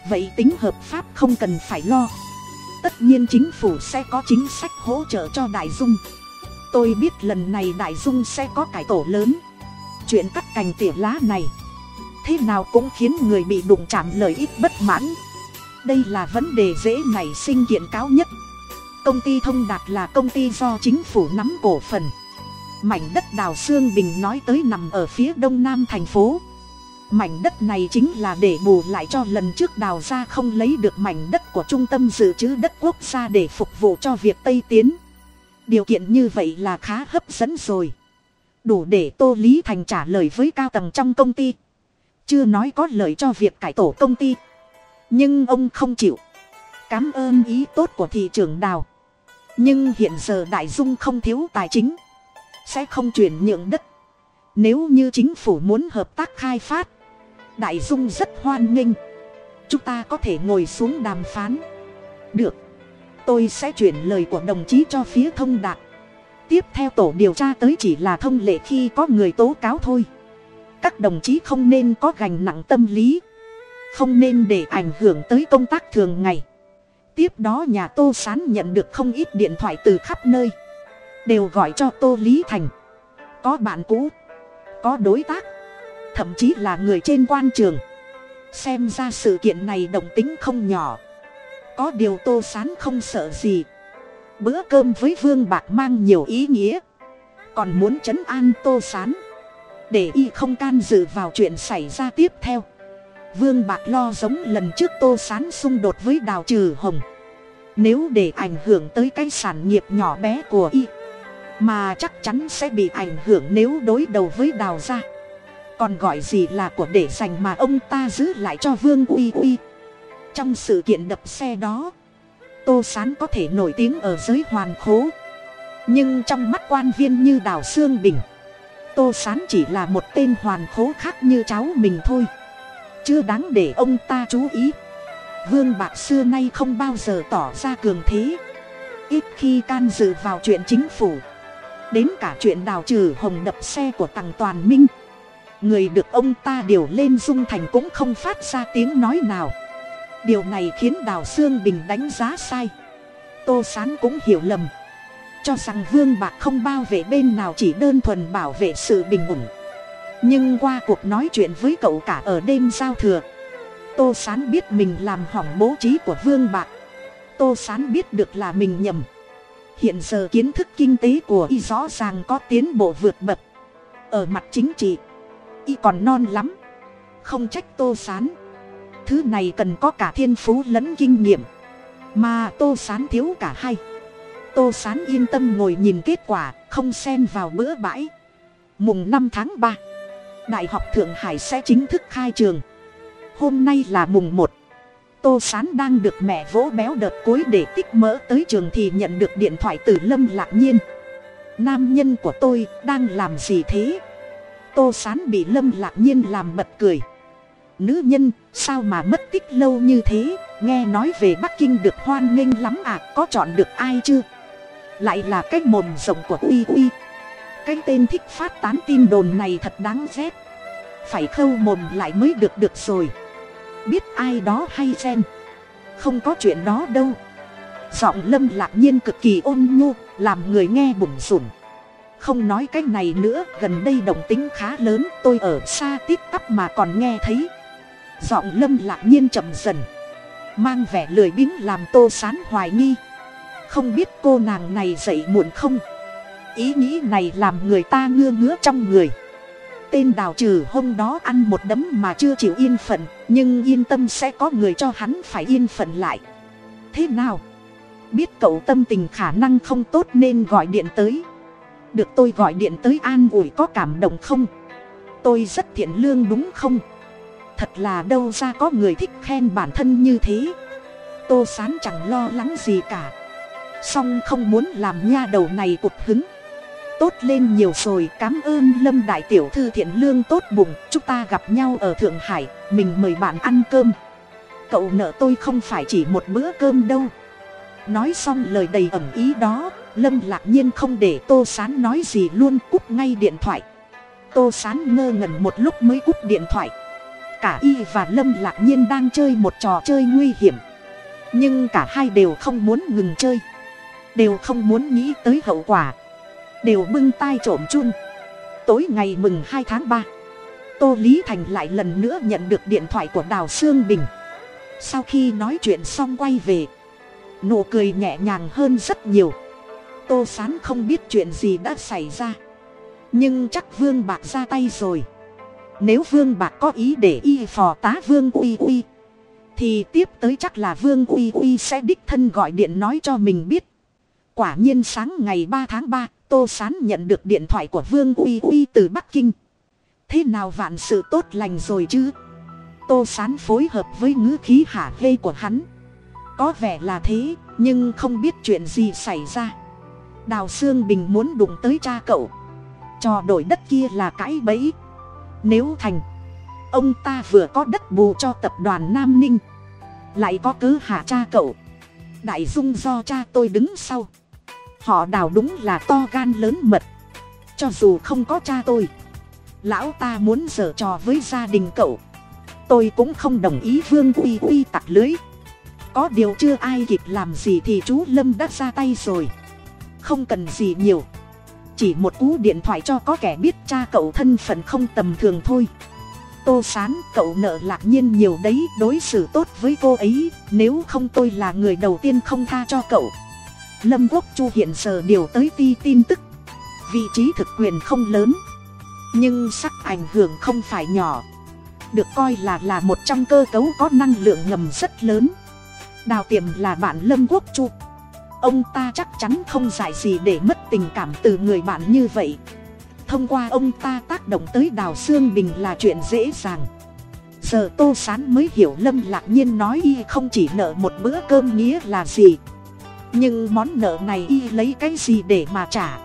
vậy tính hợp pháp không cần phải lo. Tất nhiên chính phủ sẽ có chính sách hỗ trợ cho đại dung. Tôi biết lần này đại dung sẽ có cải tổ lớn. Chuyện cắt cành tỉa lá này thế nào cũng khiến người bị đụng chạm lợi ích bất mãn. Đây là vấn đề dễ nảy sinh kiện cáo nhất. Công ty thông đạt là công ty do chính phủ nắm cổ phần. Mảnh đất đào sương bình nói tới nằm ở phía đông nam thành phố. Mảnh đất này chính là để bù lại cho lần trước đào ra không lấy được mảnh đất của trung tâm dự trữ đất quốc gia để phục vụ cho việc tây tiến. Điều kiện như vậy là khá hấp dẫn rồi. Đủ để tô lý thành trả lời với cao tầng trong công ty chưa nói có lợi cho việc cải tổ công ty. Nhưng ông không chịu. Cám ơn ý tốt của thị trường đào. Nhưng hiện giờ đại dung không thiếu tài chính. Sẽ không chuyển nhượng đất. Nếu như chính phủ muốn hợp tác khai phát, đại dung rất hoan nghênh. Chúng ta có thể ngồi xuống đàm phán. Được. Tôi sẽ chuyển lời của đồng chí cho phía thông đạt tiếp theo tổ điều tra tới chỉ là thông lệ khi có người tố cáo thôi các đồng chí không nên có gành nặng tâm lý, không nên để ảnh hưởng tới công tác thường ngày. Tiếp đó nhà tô sán nhận được không ít điện thoại từ khắp nơi, đều gọi cho tô lý thành. Có bạn cũ, có đối tác, thậm chí là người trên quan trường. Xem ra sự kiện này động tính không nhỏ. Có điều tô sán không sợ gì. Bữa cơm với vương bạc mang nhiều ý nghĩa. Còn muốn chấn an tô sán để y không can dự vào chuyện xảy ra tiếp theo. Vương bạc lo giống lần trước tô sán xung đột với đào trừ hồng. Nếu để ảnh hưởng tới cái sản nghiệp nhỏ bé của y, mà chắc chắn sẽ bị ảnh hưởng nếu đối đầu với đào gia. Còn gọi gì là của để dành mà ông ta giữ lại cho vương uy uy? Trong sự kiện đập xe đó, tô sán có thể nổi tiếng ở giới hoàn khố. Nhưng trong mắt quan viên như đào sương bình tô sán chỉ là một tên hoàn khố khác như cháu mình thôi. Chưa đáng để ông ta chú ý. Vương bạc xưa nay không bao giờ tỏ ra cường thế. Ít khi can dự vào chuyện chính phủ. Đến cả chuyện đào trừ hồng đập xe của tằng toàn minh. Người được ông ta điều lên dung thành cũng không phát ra tiếng nói nào. Điều này khiến đào sương bình đánh giá sai. Tô sán cũng hiểu lầm cho rằng vương bạc không bao vệ bên nào chỉ đơn thuần bảo vệ sự bình ổn. Nhưng qua cuộc nói chuyện với cậu cả ở đêm giao thừa, tô sán biết mình làm hỏng bố trí của vương bạc. Tô sán biết được là mình nhầm. Hiện giờ kiến thức kinh tế của y rõ ràng có tiến bộ vượt bậc. Ở mặt chính trị, y còn non lắm. Không trách tô sán. Thứ này cần có cả thiên phú lẫn kinh nghiệm. Mà tô sán thiếu cả hai tô sán yên tâm ngồi nhìn kết quả, không xen vào bữa bãi. Mùng năm tháng ba, đại học thượng hải sẽ chính thức khai trường. Hôm nay là mùng một. Tô sán đang được mẹ vỗ béo đợt cuối để tích mỡ tới trường thì nhận được điện thoại từ lâm lạc nhiên. Nam nhân của tôi đang làm gì thế? Tô sán bị lâm lạc nhiên làm bật cười. Nữ nhân, sao mà mất tích lâu như thế? Nghe nói về bắc kinh được hoan nghênh lắm à có chọn được ai chưa? Lại là cái mồm rộng của uy uy. Cái tên thích phát tán tin đồn này thật đáng ghét. Phải khâu mồm lại mới được được rồi. Biết ai đó hay xen, không có chuyện đó đâu. Giọng lâm lạc nhiên cực kỳ ôn nhu làm người nghe bủng rủn. Không nói cái này nữa gần đây động tính khá lớn tôi ở xa tít tắp mà còn nghe thấy. Giọng lâm lạc nhiên chậm dần. Mang vẻ lười biếng làm tô sán hoài nghi không biết cô nàng này dậy muộn không? Ý nghĩ này làm người ta ngưa ngứa trong người. Tên đào trừ hôm đó ăn một đấm mà chưa chịu yên phận, nhưng yên tâm sẽ có người cho hắn phải yên phận lại. Thế nào? Biết cậu tâm tình khả năng không tốt nên gọi điện tới. Được tôi gọi điện tới an ủi có cảm động không? Tôi rất thiện lương đúng không? Thật là đâu ra có người thích khen bản thân như thế. Tô sán chẳng lo lắng gì cả song không muốn làm nha đầu này cục hứng. Tốt lên nhiều rồi cám ơn lâm đại tiểu thư thiện lương tốt bụng, chúng ta gặp nhau ở thượng hải, mình mời bạn ăn cơm. Cậu nợ tôi không phải chỉ một bữa cơm đâu. Nói xong lời đầy ẩm ý đó, lâm lạc nhiên không để tô sán nói gì luôn, cúp ngay điện thoại. Tô sán ngơ ngẩn một lúc mới cúp điện thoại. Cả y và lâm lạc nhiên đang chơi một trò chơi nguy hiểm. Nhưng cả hai đều không muốn ngừng chơi đều không muốn nghĩ tới hậu quả. Đều bưng tai trộm chun. Tối ngày mừng hai tháng ba, tô lý thành lại lần nữa nhận được điện thoại của đào sương bình. Sau khi nói chuyện xong quay về, nụ cười nhẹ nhàng hơn rất nhiều. Tô sán không biết chuyện gì đã xảy ra, nhưng chắc vương bạc ra tay rồi. Nếu vương bạc có ý để y phò tá vương uy uy, thì tiếp tới chắc là vương uy uy sẽ đích thân gọi điện nói cho mình biết. Quả nhiên sáng ngày 3 tháng 3, Tô Sán nhận được điện thoại của Vương Uy Uy từ Bắc Kinh. Thế nào vạn sự tốt lành rồi chứ? Tô Sán phối hợp với ngữ khí hả hê của hắn. Có vẻ là thế, nhưng không biết chuyện gì xảy ra. Đào Sương Bình muốn đụng tới cha cậu. Trò đổi đất kia là cãi bẫy. Nếu thành, ông ta vừa có đất bù cho tập đoàn Nam Ninh. Lại có cứ hạ cha cậu. Đại dung do cha tôi đứng sau. Họ đào đúng là to gan lớn mật. Cho dù không có cha tôi. Lão ta muốn giở trò với gia đình cậu. Tôi cũng không đồng ý vương uy uy tặc lưới. Có điều chưa ai kịp làm gì thì chú Lâm đã ra tay rồi. Không cần gì nhiều. Chỉ một cú điện thoại cho có kẻ biết cha cậu thân phận không tầm thường thôi tô sán, cậu nợ lạc nhiên nhiều đấy, đối xử tốt với cô ấy nếu không tôi là người đầu tiên không tha cho cậu lâm quốc chu hiện giờ điều tới ti tin tức. Vị trí thực quyền không lớn. Nhưng sắc ảnh hưởng không phải nhỏ. Được coi là là một trong cơ cấu có năng lượng ngầm rất lớn. Đào tiềm là bạn lâm quốc chu. Ông ta chắc chắn không giải gì để mất tình cảm từ người bạn như vậy. Thông qua ông ta tác động tới đào xương bình là chuyện dễ dàng. Giờ tô sán mới hiểu lâm lạc nhiên nói y không chỉ nợ một bữa cơm nghĩa là gì nhưng món nợ này y lấy cái gì để mà trả?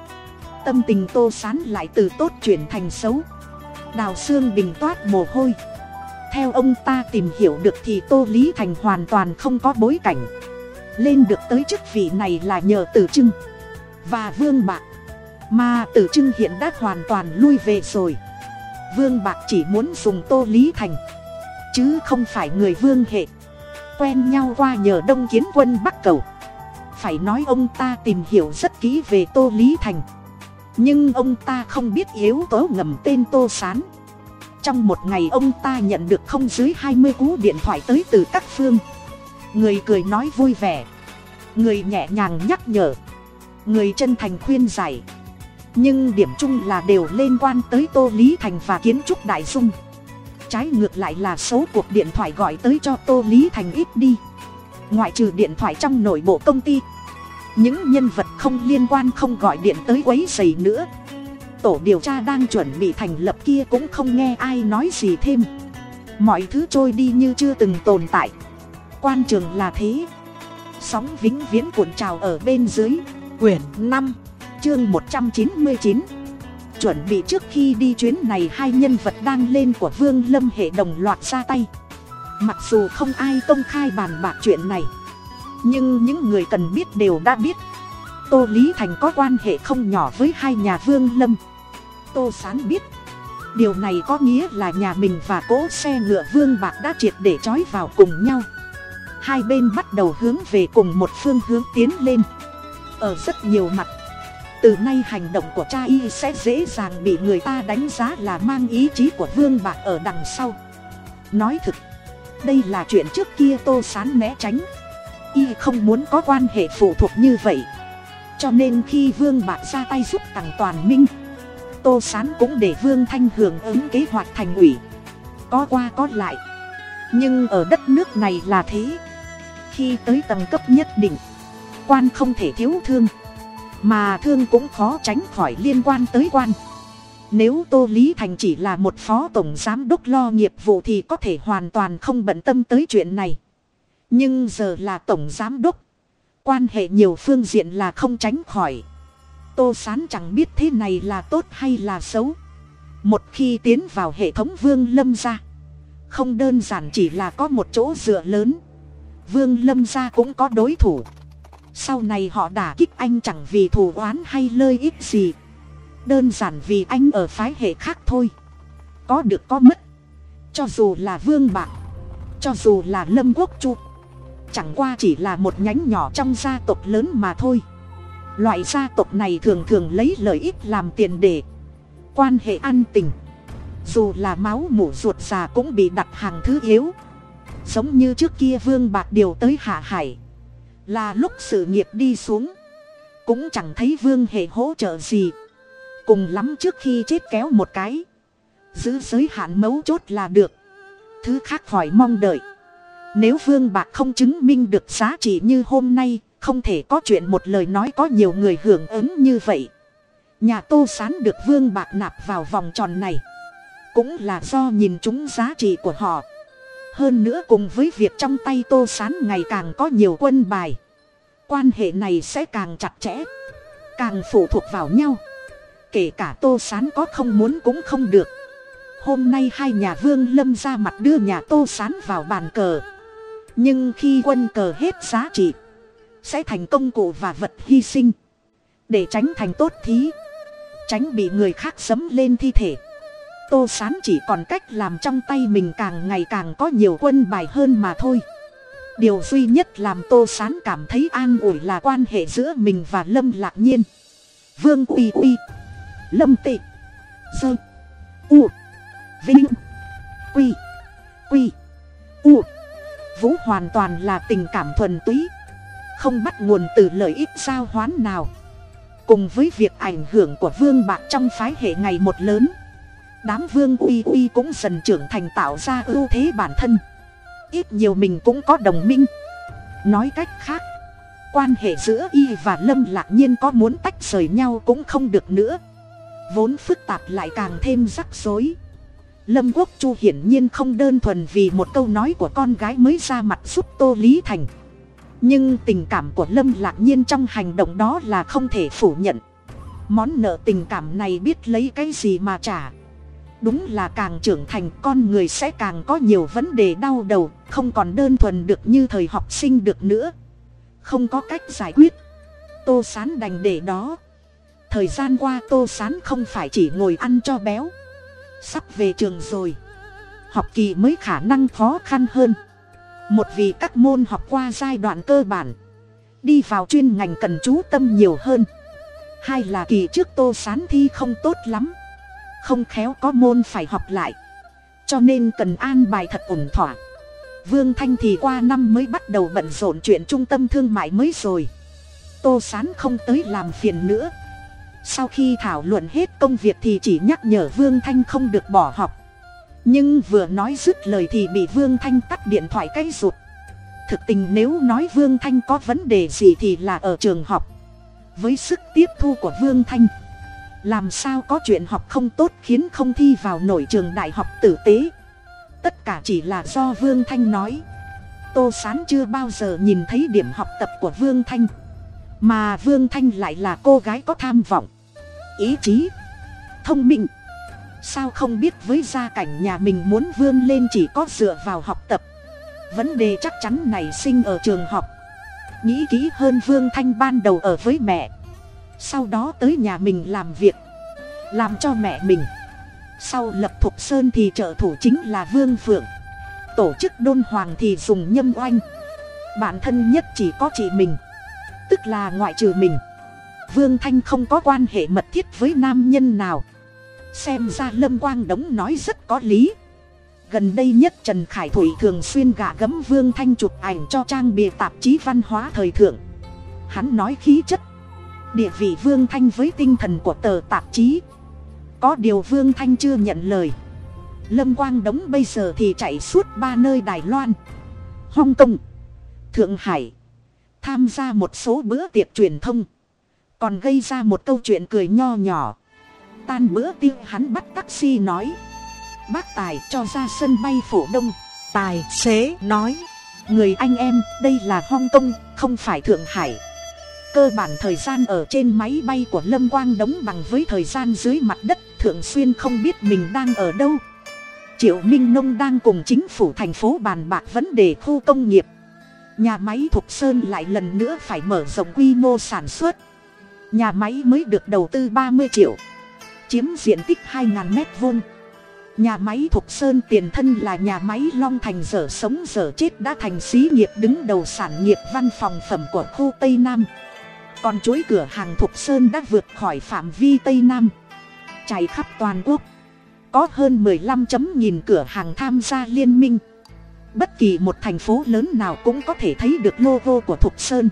Tâm tình tô sán lại từ tốt chuyển thành xấu. Đào xương bình toát mồ hôi. Theo ông ta tìm hiểu được thì tô lý thành hoàn toàn không có bối cảnh. Lên được tới chức vị này là nhờ tử trưng và vương bạc. Mà tử trưng hiện đã hoàn toàn lui về rồi. Vương bạc chỉ muốn dùng tô lý thành. Chứ không phải người vương hệ. Quen nhau qua nhờ đông kiến quân bắc cầu phải nói ông ta tìm hiểu rất kỹ về tô lý thành. Nhưng ông ta không biết yếu tố ngầm tên tô s á n trong một ngày ông ta nhận được không dưới hai mươi cú điện thoại tới từ các phương. Người cười nói vui vẻ. Người nhẹ nhàng nhắc nhở. Người chân thành khuyên giải. Nhưng điểm chung là đều liên quan tới tô lý thành và kiến trúc đại dung. Trái ngược lại là số cuộc điện thoại gọi tới cho tô lý thành ít đi ngoại trừ điện thoại trong nội bộ công ty. Những nhân vật không liên quan không gọi điện tới quấy dày nữa. Tổ điều tra đang chuẩn bị thành lập kia cũng không nghe ai nói gì thêm. Mọi thứ trôi đi như chưa từng tồn tại. Quan trường là thế. Sóng vĩnh viễn cuộn trào ở bên dưới. Quyển năm, chương một trăm chín mươi chín. Chuẩn bị trước khi đi chuyến này hai nhân vật đang lên của vương lâm hệ đồng loạt ra tay mặc dù không ai công khai bàn bạc chuyện này, nhưng những người cần biết đều đã biết. Tô lý thành có quan hệ không nhỏ với hai nhà vương lâm. Tô sán biết, điều này có nghĩa là nhà mình và cỗ xe ngựa vương bạc đã triệt để trói vào cùng nhau. Hai bên bắt đầu hướng về cùng một phương hướng tiến lên. Ở rất nhiều mặt, từ nay hành động của cha y sẽ dễ dàng bị người ta đánh giá là mang ý chí của vương bạc ở đằng sau. Nói thực đây là chuyện trước kia tô sán né tránh. Y không muốn có quan hệ phụ thuộc như vậy. Cho nên khi vương bạc ra tay giúp tặng toàn minh, tô sán cũng để vương thanh hưởng ứng kế hoạch thành ủy. Có qua có lại. Nhưng ở đất nước này là thế. Khi tới tầng cấp nhất định, quan không thể thiếu thương. Mà thương cũng khó tránh khỏi liên quan tới quan nếu tô lý thành chỉ là một phó tổng giám đốc lo nghiệp vụ thì có thể hoàn toàn không bận tâm tới chuyện này. Nhưng giờ là tổng giám đốc, quan hệ nhiều phương diện là không tránh khỏi. Tô sán chẳng biết thế này là tốt hay là xấu. Một khi tiến vào hệ thống vương lâm gia không đơn giản chỉ là có một chỗ dựa lớn. Vương lâm gia cũng có đối thủ. Sau này họ đả kích anh chẳng vì thù oán hay lợi ích gì đơn giản vì anh ở phái hệ khác thôi. Có được có mất. Cho dù là vương bạc, cho dù là lâm quốc chu, chẳng qua chỉ là một nhánh nhỏ trong gia tộc lớn mà thôi. Loại gia tộc này thường thường lấy lợi ích làm tiền đề quan hệ an tình. Dù là máu mủ ruột già cũng bị đặt hàng thứ yếu. Giống như trước kia vương bạc điều tới hạ hải, là lúc sự nghiệp đi xuống, cũng chẳng thấy vương hề hỗ trợ gì cùng lắm trước khi chết kéo một cái. Giữ giới hạn mấu chốt là được. Thứ khác khỏi mong đợi. Nếu vương bạc không chứng minh được giá trị như hôm nay, không thể có chuyện một lời nói có nhiều người hưởng ứng như vậy. Nhà tô sán được vương bạc nạp vào vòng tròn này. Cũng là do nhìn chúng giá trị của họ. Hơn nữa cùng với việc trong tay tô sán ngày càng có nhiều quân bài. Quan hệ này sẽ càng chặt chẽ. Càng phụ thuộc vào nhau kể cả tô sán có không muốn cũng không được. Hôm nay hai nhà vương lâm ra mặt đưa nhà tô sán vào bàn cờ. Nhưng khi quân cờ hết giá trị, sẽ thành công cụ và vật hy sinh. Để tránh thành tốt thí, tránh bị người khác sấm lên thi thể. Tô sán chỉ còn cách làm trong tay mình càng ngày càng có nhiều quân bài hơn mà thôi. Điều duy nhất làm tô sán cảm thấy an ủi là quan hệ giữa mình và lâm lạc nhiên. Vương uy uy lâm tị. Sơ. U. Vinh. Quy. Quy. U. Vũ hoàn toàn là tình cảm thuần túy. Không bắt nguồn từ lợi ích giao hoán nào. Cùng với việc ảnh hưởng của vương bạc trong phái hệ ngày một lớn, đám vương uy uy cũng dần trưởng thành tạo ra ưu thế bản thân. Ít nhiều mình cũng có đồng minh. Nói cách khác, quan hệ giữa y và lâm lạc nhiên có muốn tách rời nhau cũng không được nữa vốn phức tạp lại càng thêm rắc rối. Lâm quốc chu hiển nhiên không đơn thuần vì một câu nói của con gái mới ra mặt giúp tô lý thành. Nhưng tình cảm của lâm lạc nhiên trong hành động đó là không thể phủ nhận. Món nợ tình cảm này biết lấy cái gì mà trả. Đúng là càng trưởng thành con người sẽ càng có nhiều vấn đề đau đầu, không còn đơn thuần được như thời học sinh được nữa. Không có cách giải quyết. Tô sán đành để đó thời gian qua tô sán không phải chỉ ngồi ăn cho béo. Sắp về trường rồi. Học kỳ mới khả năng khó khăn hơn. Một vì các môn học qua giai đoạn cơ bản. Đi vào chuyên ngành cần chú tâm nhiều hơn. Hai là kỳ trước tô sán thi không tốt lắm. Không khéo có môn phải học lại. Cho nên cần an bài thật ổn thỏa. Vương thanh thì qua năm mới bắt đầu bận rộn chuyện trung tâm thương mại mới rồi. Tô sán không tới làm phiền nữa sau khi thảo luận hết công việc thì chỉ nhắc nhở vương thanh không được bỏ học. Nhưng vừa nói dứt lời thì bị vương thanh tắt điện thoại cái rụt. Thực tình nếu nói vương thanh có vấn đề gì thì là ở trường học. Với sức tiếp thu của vương thanh, làm sao có chuyện học không tốt khiến không thi vào nổi trường đại học tử tế. Tất cả chỉ là do vương thanh nói. Tô sán chưa bao giờ nhìn thấy điểm học tập của vương thanh mà vương thanh lại là cô gái có tham vọng. Ý chí. Thông minh. Sao không biết với gia cảnh nhà mình muốn vươn lên chỉ có dựa vào học tập. Vấn đề chắc chắn nảy sinh ở trường học. Nghĩ kỹ hơn vương thanh ban đầu ở với mẹ. Sau đó tới nhà mình làm việc. Làm cho mẹ mình. Sau lập thục sơn thì trợ thủ chính là vương phượng. Tổ chức đôn hoàng thì dùng nhâm oanh. Bản thân nhất chỉ có chị mình tức là ngoại trừ mình. Vương thanh không có quan hệ mật thiết với nam nhân nào. Xem ra lâm quang đống nói rất có lý. Gần đây nhất trần khải thủy thường xuyên gạ gấm vương thanh chụp ảnh cho trang bìa tạp chí văn hóa thời thượng. Hắn nói khí chất, địa vị vương thanh với tinh thần của tờ tạp chí. Có điều vương thanh chưa nhận lời. Lâm quang đống bây giờ thì chạy suốt ba nơi đài loan, hong kong, thượng hải tham gia một số bữa tiệc truyền thông. Còn gây ra một câu chuyện cười nho nhỏ. Tan bữa tiêu hắn bắt taxi nói. Bác tài cho ra sân bay phổ đông tài, xế, nói. Người anh em, đây là hong kong, không phải thượng hải. Cơ bản thời gian ở trên máy bay của lâm quang đóng bằng với thời gian dưới mặt đất thường xuyên không biết mình đang ở đâu. Triệu minh nông đang cùng chính phủ thành phố bàn bạc vấn đề khu công nghiệp nhà máy thục sơn lại lần nữa phải mở rộng quy mô sản xuất. Nhà máy mới được đầu tư ba mươi triệu, chiếm diện tích hai mét vuông. Nhà máy thục sơn tiền thân là nhà máy long thành dở sống dở chết đã thành xí nghiệp đứng đầu sản nghiệp văn phòng phẩm của khu tây nam. Còn chuỗi cửa hàng thục sơn đã vượt khỏi phạm vi tây nam. Chạy khắp toàn quốc, có hơn 15 chấm nghìn cửa hàng tham gia liên minh bất kỳ một thành phố lớn nào cũng có thể thấy được logo của thục sơn.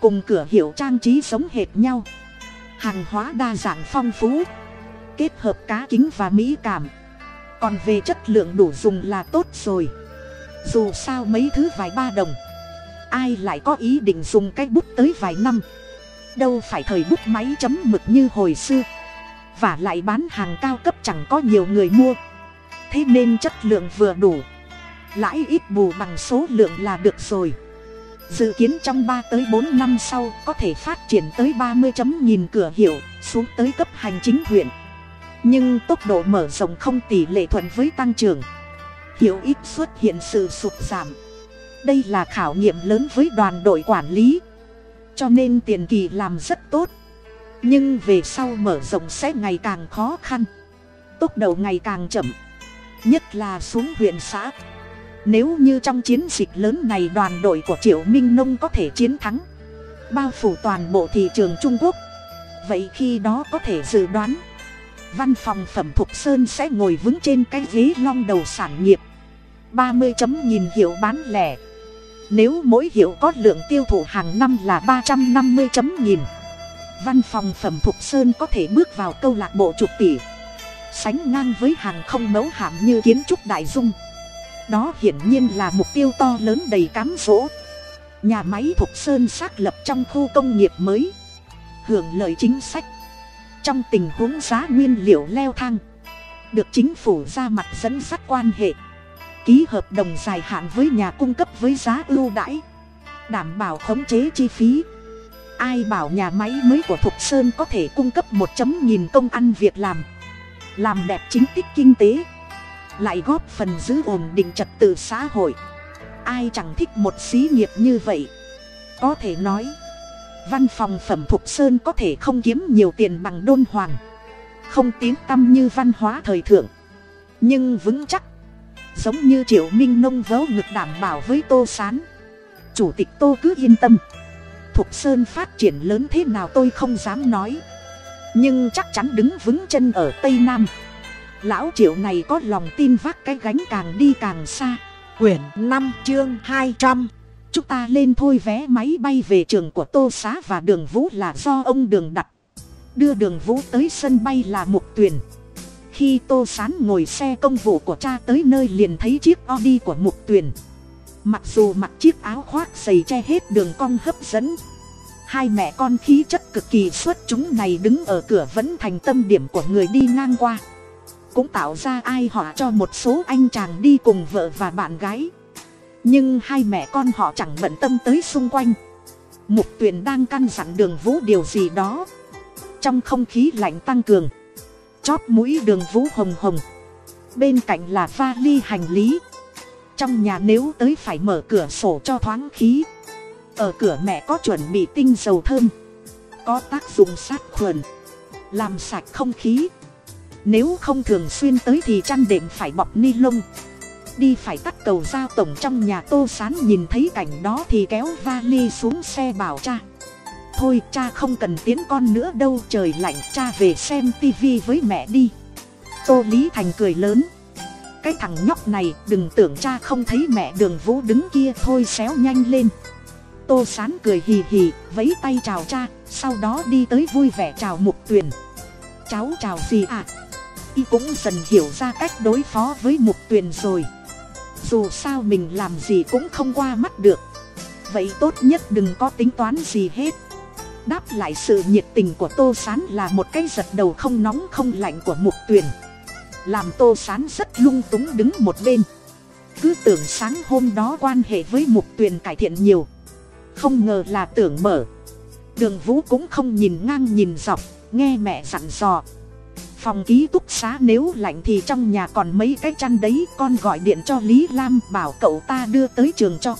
Cùng cửa hiệu trang trí giống hệt nhau. Hàng hóa đa dạng phong phú. Kết hợp cá kính và mỹ cảm. Còn về chất lượng đủ dùng là tốt rồi. Dù sao mấy thứ vài ba đồng. Ai lại có ý định dùng cái bút tới vài năm? Đâu phải thời bút máy chấm mực như hồi xưa. Và lại bán hàng cao cấp chẳng có nhiều người mua. Thế nên chất lượng vừa đủ lãi ít bù bằng số lượng là được rồi. Dự kiến trong ba tới bốn năm sau có thể phát triển tới ba mươi chấm nghìn cửa hiệu xuống tới cấp hành chính huyện. Nhưng tốc độ mở rộng không tỷ lệ thuận với tăng trưởng. Hiệu ít xuất hiện sự sụt giảm. Đây là khảo nghiệm lớn với đoàn đội quản lý. Cho nên tiền kỳ làm rất tốt. Nhưng về sau mở rộng sẽ ngày càng khó khăn. Tốc độ ngày càng chậm. Nhất là xuống huyện xã nếu như trong chiến dịch lớn này đoàn đội của triệu minh nông có thể chiến thắng, bao phủ toàn bộ thị trường trung quốc, vậy khi đó có thể dự đoán, văn phòng phẩm thục sơn sẽ ngồi vững trên cái ghế long đầu sản nghiệp. Ba mươi chấm nghìn hiệu bán lẻ. Nếu mỗi hiệu có lượng tiêu thụ hàng năm là ba trăm năm mươi chấm nghìn, văn phòng phẩm thục sơn có thể bước vào câu lạc bộ chục tỷ, sánh ngang với hàng không mẫu hạm như kiến trúc đại dung đó hiển nhiên là mục tiêu to lớn đầy cám dỗ. Nhà máy thục sơn xác lập trong khu công nghiệp mới. Hưởng lợi chính sách. Trong tình huống giá nguyên liệu leo thang, được chính phủ ra mặt dẫn dắt quan hệ. Ký hợp đồng dài hạn với nhà cung cấp với giá ưu đãi. Đảm bảo khống chế chi phí. Ai bảo nhà máy mới của thục sơn có thể cung cấp một chấm nghìn công ăn việc làm. Làm đẹp chính tích kinh tế lại góp phần giữ ổn định trật tự xã hội. Ai chẳng thích một xí nghiệp như vậy? Có thể nói, văn phòng phẩm thục sơn có thể không kiếm nhiều tiền bằng đôn hoàng, không tiếng tăm như văn hóa thời thượng. Nhưng vững chắc, giống như triệu minh nông vớ ngực đảm bảo với tô s á n chủ tịch tô cứ yên tâm. Thục sơn phát triển lớn thế nào tôi không dám nói, nhưng chắc chắn đứng vững chân ở tây nam lão triệu này có lòng tin vác cái gánh càng đi càng xa. Quyển năm chương hai trăm. Chúng ta lên thôi vé máy bay về trường của tô xá và đường vũ là do ông đường đặt. Đưa đường vũ tới sân bay là mục tuyền khi tô sán ngồi xe công vụ của cha tới nơi liền thấy chiếc audi của mục tuyền mặc dù mặc chiếc áo khoác dày che hết đường cong hấp dẫn, hai mẹ con khí chất cực kỳ xuất chúng này đứng ở cửa vẫn thành tâm điểm của người đi ngang qua cũng tạo ra ai họ cho một số anh chàng đi cùng vợ và bạn gái. Nhưng hai mẹ con họ chẳng bận tâm tới xung quanh. Mục tuyền đang căn dặn đường vũ điều gì đó. Trong không khí lạnh tăng cường, chóp mũi đường vũ hồng hồng. Bên cạnh là vali hành lý. Trong nhà nếu tới phải mở cửa sổ cho thoáng khí. Ở cửa mẹ có chuẩn bị tinh dầu thơm. Có tác dụng sát khuẩn, làm sạch không khí nếu không thường xuyên tới thì chăn đệm phải bọc ni lông. Đi phải tắt cầu giao tổng trong nhà tô sán nhìn thấy cảnh đó thì kéo vali xuống xe bảo cha. Thôi cha không cần tiến con nữa đâu, trời lạnh, cha về xem tivi với mẹ đi. Tô lý thành cười lớn. Cái thằng nhóc này, đừng tưởng cha không thấy mẹ đường vũ đứng kia, thôi xéo nhanh lên. Tô sán cười hì hì, vẫy tay chào cha, sau đó đi tới vui vẻ chào mục tuyền. Cháu chào gì ạ? à? Y cũng dần hiểu ra cách đối phó với mục tuyền rồi. Dù sao mình làm gì cũng không qua mắt được. Vậy tốt nhất đừng có tính toán gì hết. Đáp lại sự nhiệt tình của tô s á n là một cái giật đầu không nóng không lạnh của mục tuyền. Làm tô s á n rất lung túng đứng một bên. Cứ tưởng sáng hôm đó quan hệ với mục tuyền cải thiện nhiều. Không ngờ là tưởng mở. Đường vũ cũng không nhìn ngang nhìn dọc, nghe mẹ dặn dò phòng ký túc xá nếu lạnh thì trong nhà còn mấy cái chăn đấy, con gọi điện cho lý lam, bảo cậu ta đưa tới trường cho.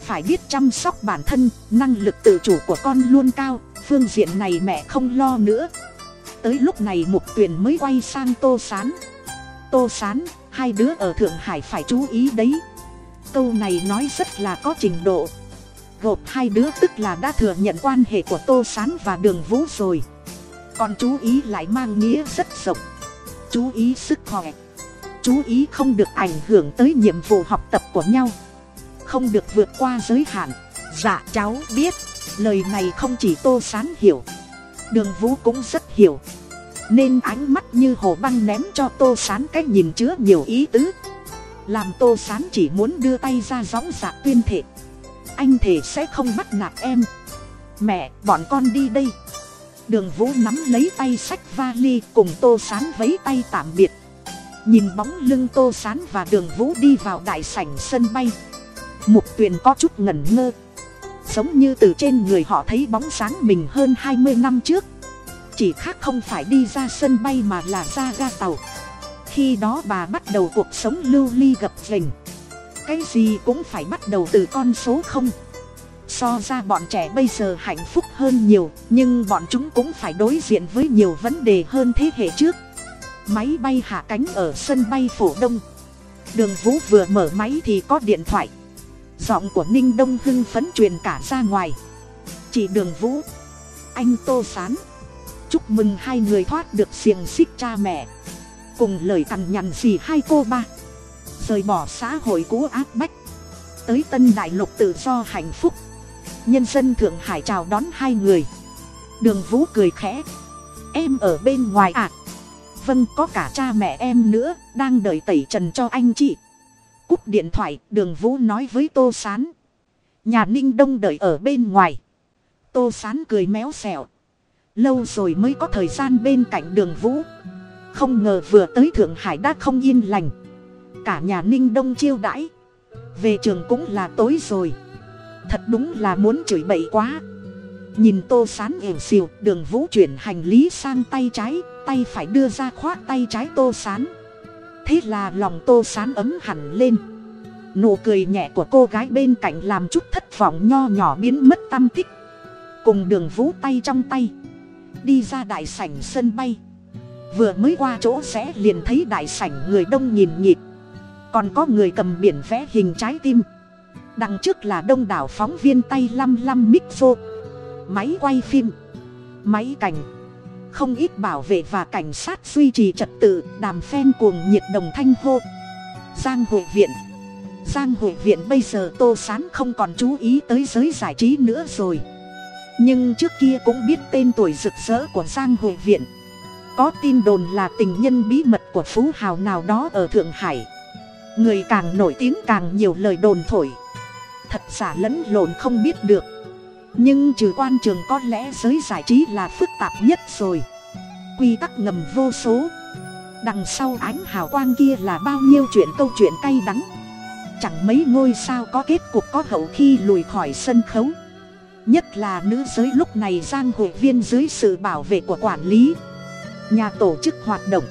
Phải biết chăm sóc bản thân, năng lực tự chủ của con luôn cao, phương diện này mẹ không lo nữa. Tới lúc này mục tuyền mới quay sang tô sán. Tô sán, hai đứa ở thượng hải phải chú ý đấy. Câu này nói rất là có trình độ. Gộp hai đứa tức là đã thừa nhận quan hệ của tô sán và đường vũ rồi còn chú ý lại mang nghĩa rất rộng. Chú ý sức khỏe. Chú ý không được ảnh hưởng tới nhiệm vụ học tập của nhau. Không được vượt qua giới hạn. Dạ cháu biết. Lời này không chỉ tô sán hiểu. Đường vũ cũng rất hiểu. Nên ánh mắt như hồ băng ném cho tô sán cái nhìn chứa nhiều ý tứ. Làm tô sán chỉ muốn đưa tay ra gióng dạ tuyên thệ. Anh thể sẽ không bắt nạt em. Mẹ, bọn con đi đây đường vũ nắm lấy tay sách vali cùng tô sán vấy tay tạm biệt. Nhìn bóng lưng tô sán và đường vũ đi vào đại sảnh sân bay. Mục tuyền có chút ngẩn ngơ. Giống như từ trên người họ thấy bóng sáng mình hơn hai mươi năm trước. Chỉ khác không phải đi ra sân bay mà là ra ga tàu. Khi đó bà bắt đầu cuộc sống lưu ly gập ghềnh. Cái gì cũng phải bắt đầu từ con số không so ra bọn trẻ bây giờ hạnh phúc hơn nhiều, nhưng bọn chúng cũng phải đối diện với nhiều vấn đề hơn thế hệ trước. Máy bay hạ cánh ở sân bay phổ đông. Đường vũ vừa mở máy thì có điện thoại. Giọng của ninh đông hưng phấn truyền cả ra ngoài. Chị đường vũ. Anh tô sán. Chúc mừng hai người thoát được xiềng xích cha mẹ. Cùng lời cằn nhằn gì hai cô ba. Rời bỏ xã hội cũ áp bách. Tới tân đại lục tự do hạnh phúc nhân dân thượng hải chào đón hai người. Đường vũ cười khẽ. Em ở bên ngoài à? Vâng có cả cha mẹ em nữa, đang đợi tẩy trần cho anh chị. Cúp điện thoại, đường vũ nói với tô s á n nhà ninh đông đợi ở bên ngoài. Tô s á n cười méo xẹo. Lâu rồi mới có thời gian bên cạnh đường vũ. Không ngờ vừa tới thượng hải đã không yên lành. Cả nhà ninh đông chiêu đãi. Về trường cũng là tối rồi thật đúng là muốn chửi bậy quá. Nhìn tô sán ỉu xìu, đường vũ chuyển hành lý sang tay trái, tay phải đưa ra khoác tay trái tô sán. Thế là lòng tô sán ấm hẳn lên. Nụ cười nhẹ của cô gái bên cạnh làm chút thất vọng nho nhỏ biến mất tâm tích. Cùng đường vũ tay trong tay. Đi ra đại sảnh sân bay. Vừa mới qua chỗ sẽ liền thấy đại sảnh người đông nhìn nhịp. Còn có người cầm biển vẽ hình trái tim đằng trước là đông đảo phóng viên tay lăm lăm micro. Máy quay phim. Máy cảnh. Không ít bảo vệ và cảnh sát duy trì trật tự, đàm phen cuồng nhiệt đồng thanh hô. Giang hội viện. Giang hội viện bây giờ tô sán không còn chú ý tới giới giải trí nữa rồi. Nhưng trước kia cũng biết tên tuổi rực rỡ của giang hội viện. Có tin đồn là tình nhân bí mật của phú hào nào đó ở thượng hải. Người càng nổi tiếng càng nhiều lời đồn thổi thật giả lẫn lộn không biết được. Nhưng trừ quan trường có lẽ giới giải trí là phức tạp nhất rồi. Quy tắc ngầm vô số. Đằng sau ánh hào quang kia là bao nhiêu chuyện câu chuyện cay đắng. Chẳng mấy ngôi sao có kết cục có hậu khi lùi khỏi sân khấu. Nhất là nữ giới lúc này giang hội viên dưới sự bảo vệ của quản lý. Nhà tổ chức hoạt động.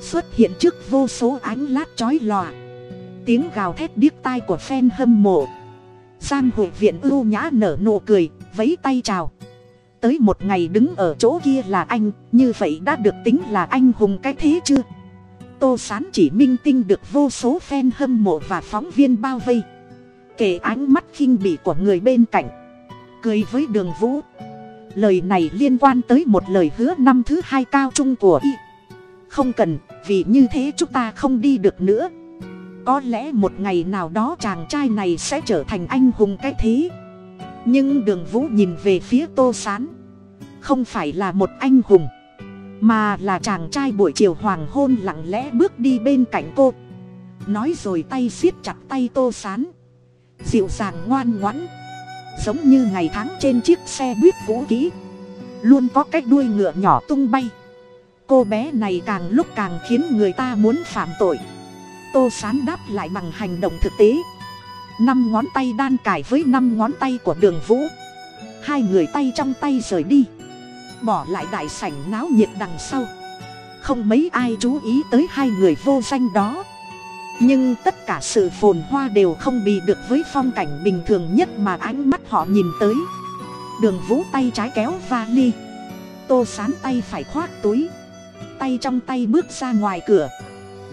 Xuất hiện trước vô số ánh lát chói lòa. Tiếng gào thét điếc tai của fan hâm mộ giang hội viện ưu nhã nở nụ cười vấy tay chào. Tới một ngày đứng ở chỗ kia là anh, như vậy đã được tính là anh hùng cái thế chưa? Tô sán chỉ minh tinh được vô số fan hâm mộ và phóng viên bao vây. Kể ánh mắt khinh bỉ của người bên cạnh. Cười với đường vũ. Lời này liên quan tới một lời hứa năm thứ hai cao trung của y. Không cần, vì như thế chúng ta không đi được nữa có lẽ một ngày nào đó chàng trai này sẽ trở thành anh hùng cái thế. Nhưng đường vũ nhìn về phía tô s á n không phải là một anh hùng, mà là chàng trai buổi chiều hoàng hôn lặng lẽ bước đi bên cạnh cô. Nói rồi tay siết chặt tay tô s á n dịu dàng ngoan ngoãn, giống như ngày tháng trên chiếc xe buýt cũ kỹ. Luôn có cái đuôi ngựa nhỏ tung bay. Cô bé này càng lúc càng khiến người ta muốn phạm tội tô sán đáp lại bằng hành động thực tế. Năm ngón tay đan cải với năm ngón tay của đường vũ. Hai người tay trong tay rời đi. Bỏ lại đại sảnh náo nhiệt đằng sau. Không mấy ai chú ý tới hai người vô danh đó. Nhưng tất cả sự phồn hoa đều không bì được với phong cảnh bình thường nhất mà ánh mắt họ nhìn tới. Đường vũ tay trái kéo vali. Tô sán tay phải khoác túi. Tay trong tay bước ra ngoài cửa.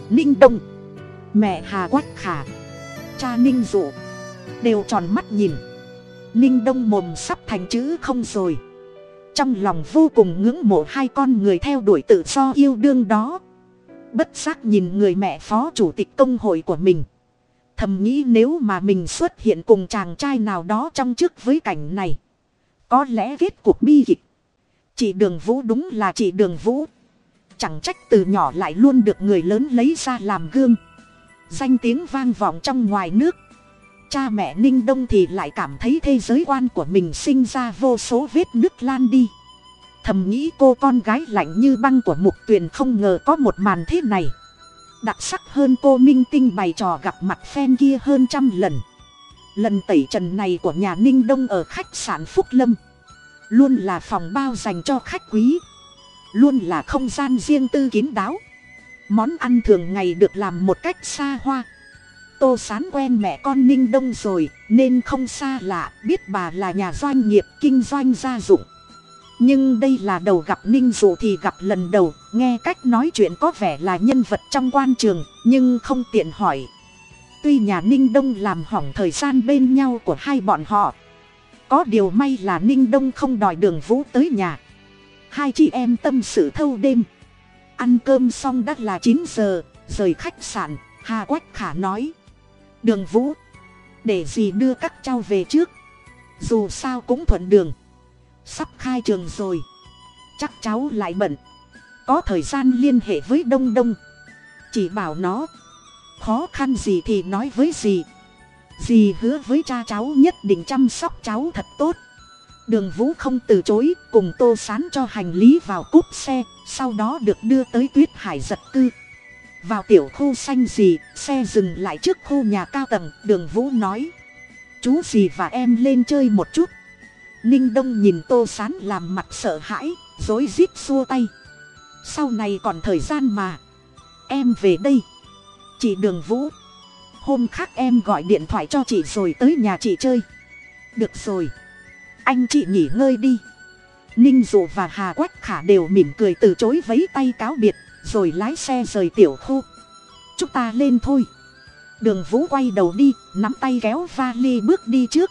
Ninh đông mẹ hà quách khả, cha ninh dụ, đều tròn mắt nhìn. Ninh đông mồm sắp thành chữ không rồi. Trong lòng vô cùng ngưỡng mộ hai con người theo đuổi tự do yêu đương đó. Bất giác nhìn người mẹ phó chủ tịch công hội của mình. Thầm nghĩ nếu mà mình xuất hiện cùng chàng trai nào đó trong trước với cảnh này, có lẽ kết cuộc bi kịch. Chị đường vũ đúng là chị đường vũ. Chẳng trách từ nhỏ lại luôn được người lớn lấy ra làm gương danh tiếng vang vọng trong ngoài nước. Cha mẹ ninh đông thì lại cảm thấy thế giới quan của mình sinh ra vô số vết nứt lan đi. Thầm nghĩ cô con gái lạnh như băng của mục tuyền không ngờ có một màn thế này. Đặc sắc hơn cô minh tinh bày trò gặp mặt phen kia hơn trăm lần. Lần tẩy trần này của nhà ninh đông ở khách sạn phúc lâm. Luôn là phòng bao dành cho khách quý. Luôn là không gian riêng tư kín đáo món ăn thường ngày được làm một cách xa hoa. Tô sán quen mẹ con ninh đông rồi, nên không xa lạ, biết bà là nhà doanh nghiệp kinh doanh gia dụng. Nhưng đây là đầu gặp ninh dụ thì gặp lần đầu, nghe cách nói chuyện có vẻ là nhân vật trong quan trường, nhưng không tiện hỏi. Tuy nhà ninh đông làm hỏng thời gian bên nhau của hai bọn họ, có điều may là ninh đông không đòi đường vũ tới nhà. Hai chị em tâm sự thâu đêm ăn cơm xong đã là chín giờ, rời khách sạn, hà quách khả nói. Đường vũ, để gì đưa các cháu về trước? Dù sao cũng thuận đường. Sắp khai trường rồi. Chắc cháu lại bận. Có thời gian liên hệ với đông đông. Chỉ bảo nó. Khó khăn gì thì nói với dì. Dì hứa với cha cháu nhất định chăm sóc cháu thật tốt. Đường vũ không từ chối, cùng tô sán cho hành lý vào cúp xe sau đó được đưa tới tuyết hải giật cư vào tiểu khu xanh gì, xe dừng lại trước khu nhà cao tầng, đường vũ nói. Chú gì và em lên chơi một chút. Ninh đông nhìn tô sán làm mặt sợ hãi rối rít xua tay. Sau này còn thời gian mà. Em về đây. Chị đường vũ. Hôm khác em gọi điện thoại cho chị rồi tới nhà chị chơi. Được rồi. Anh chị nghỉ ngơi đi ninh dụ và hà quách khả đều mỉm cười từ chối vấy tay cáo biệt, rồi lái xe rời tiểu khu. Chúng ta lên thôi. Đường vũ quay đầu đi, nắm tay kéo vali bước đi trước.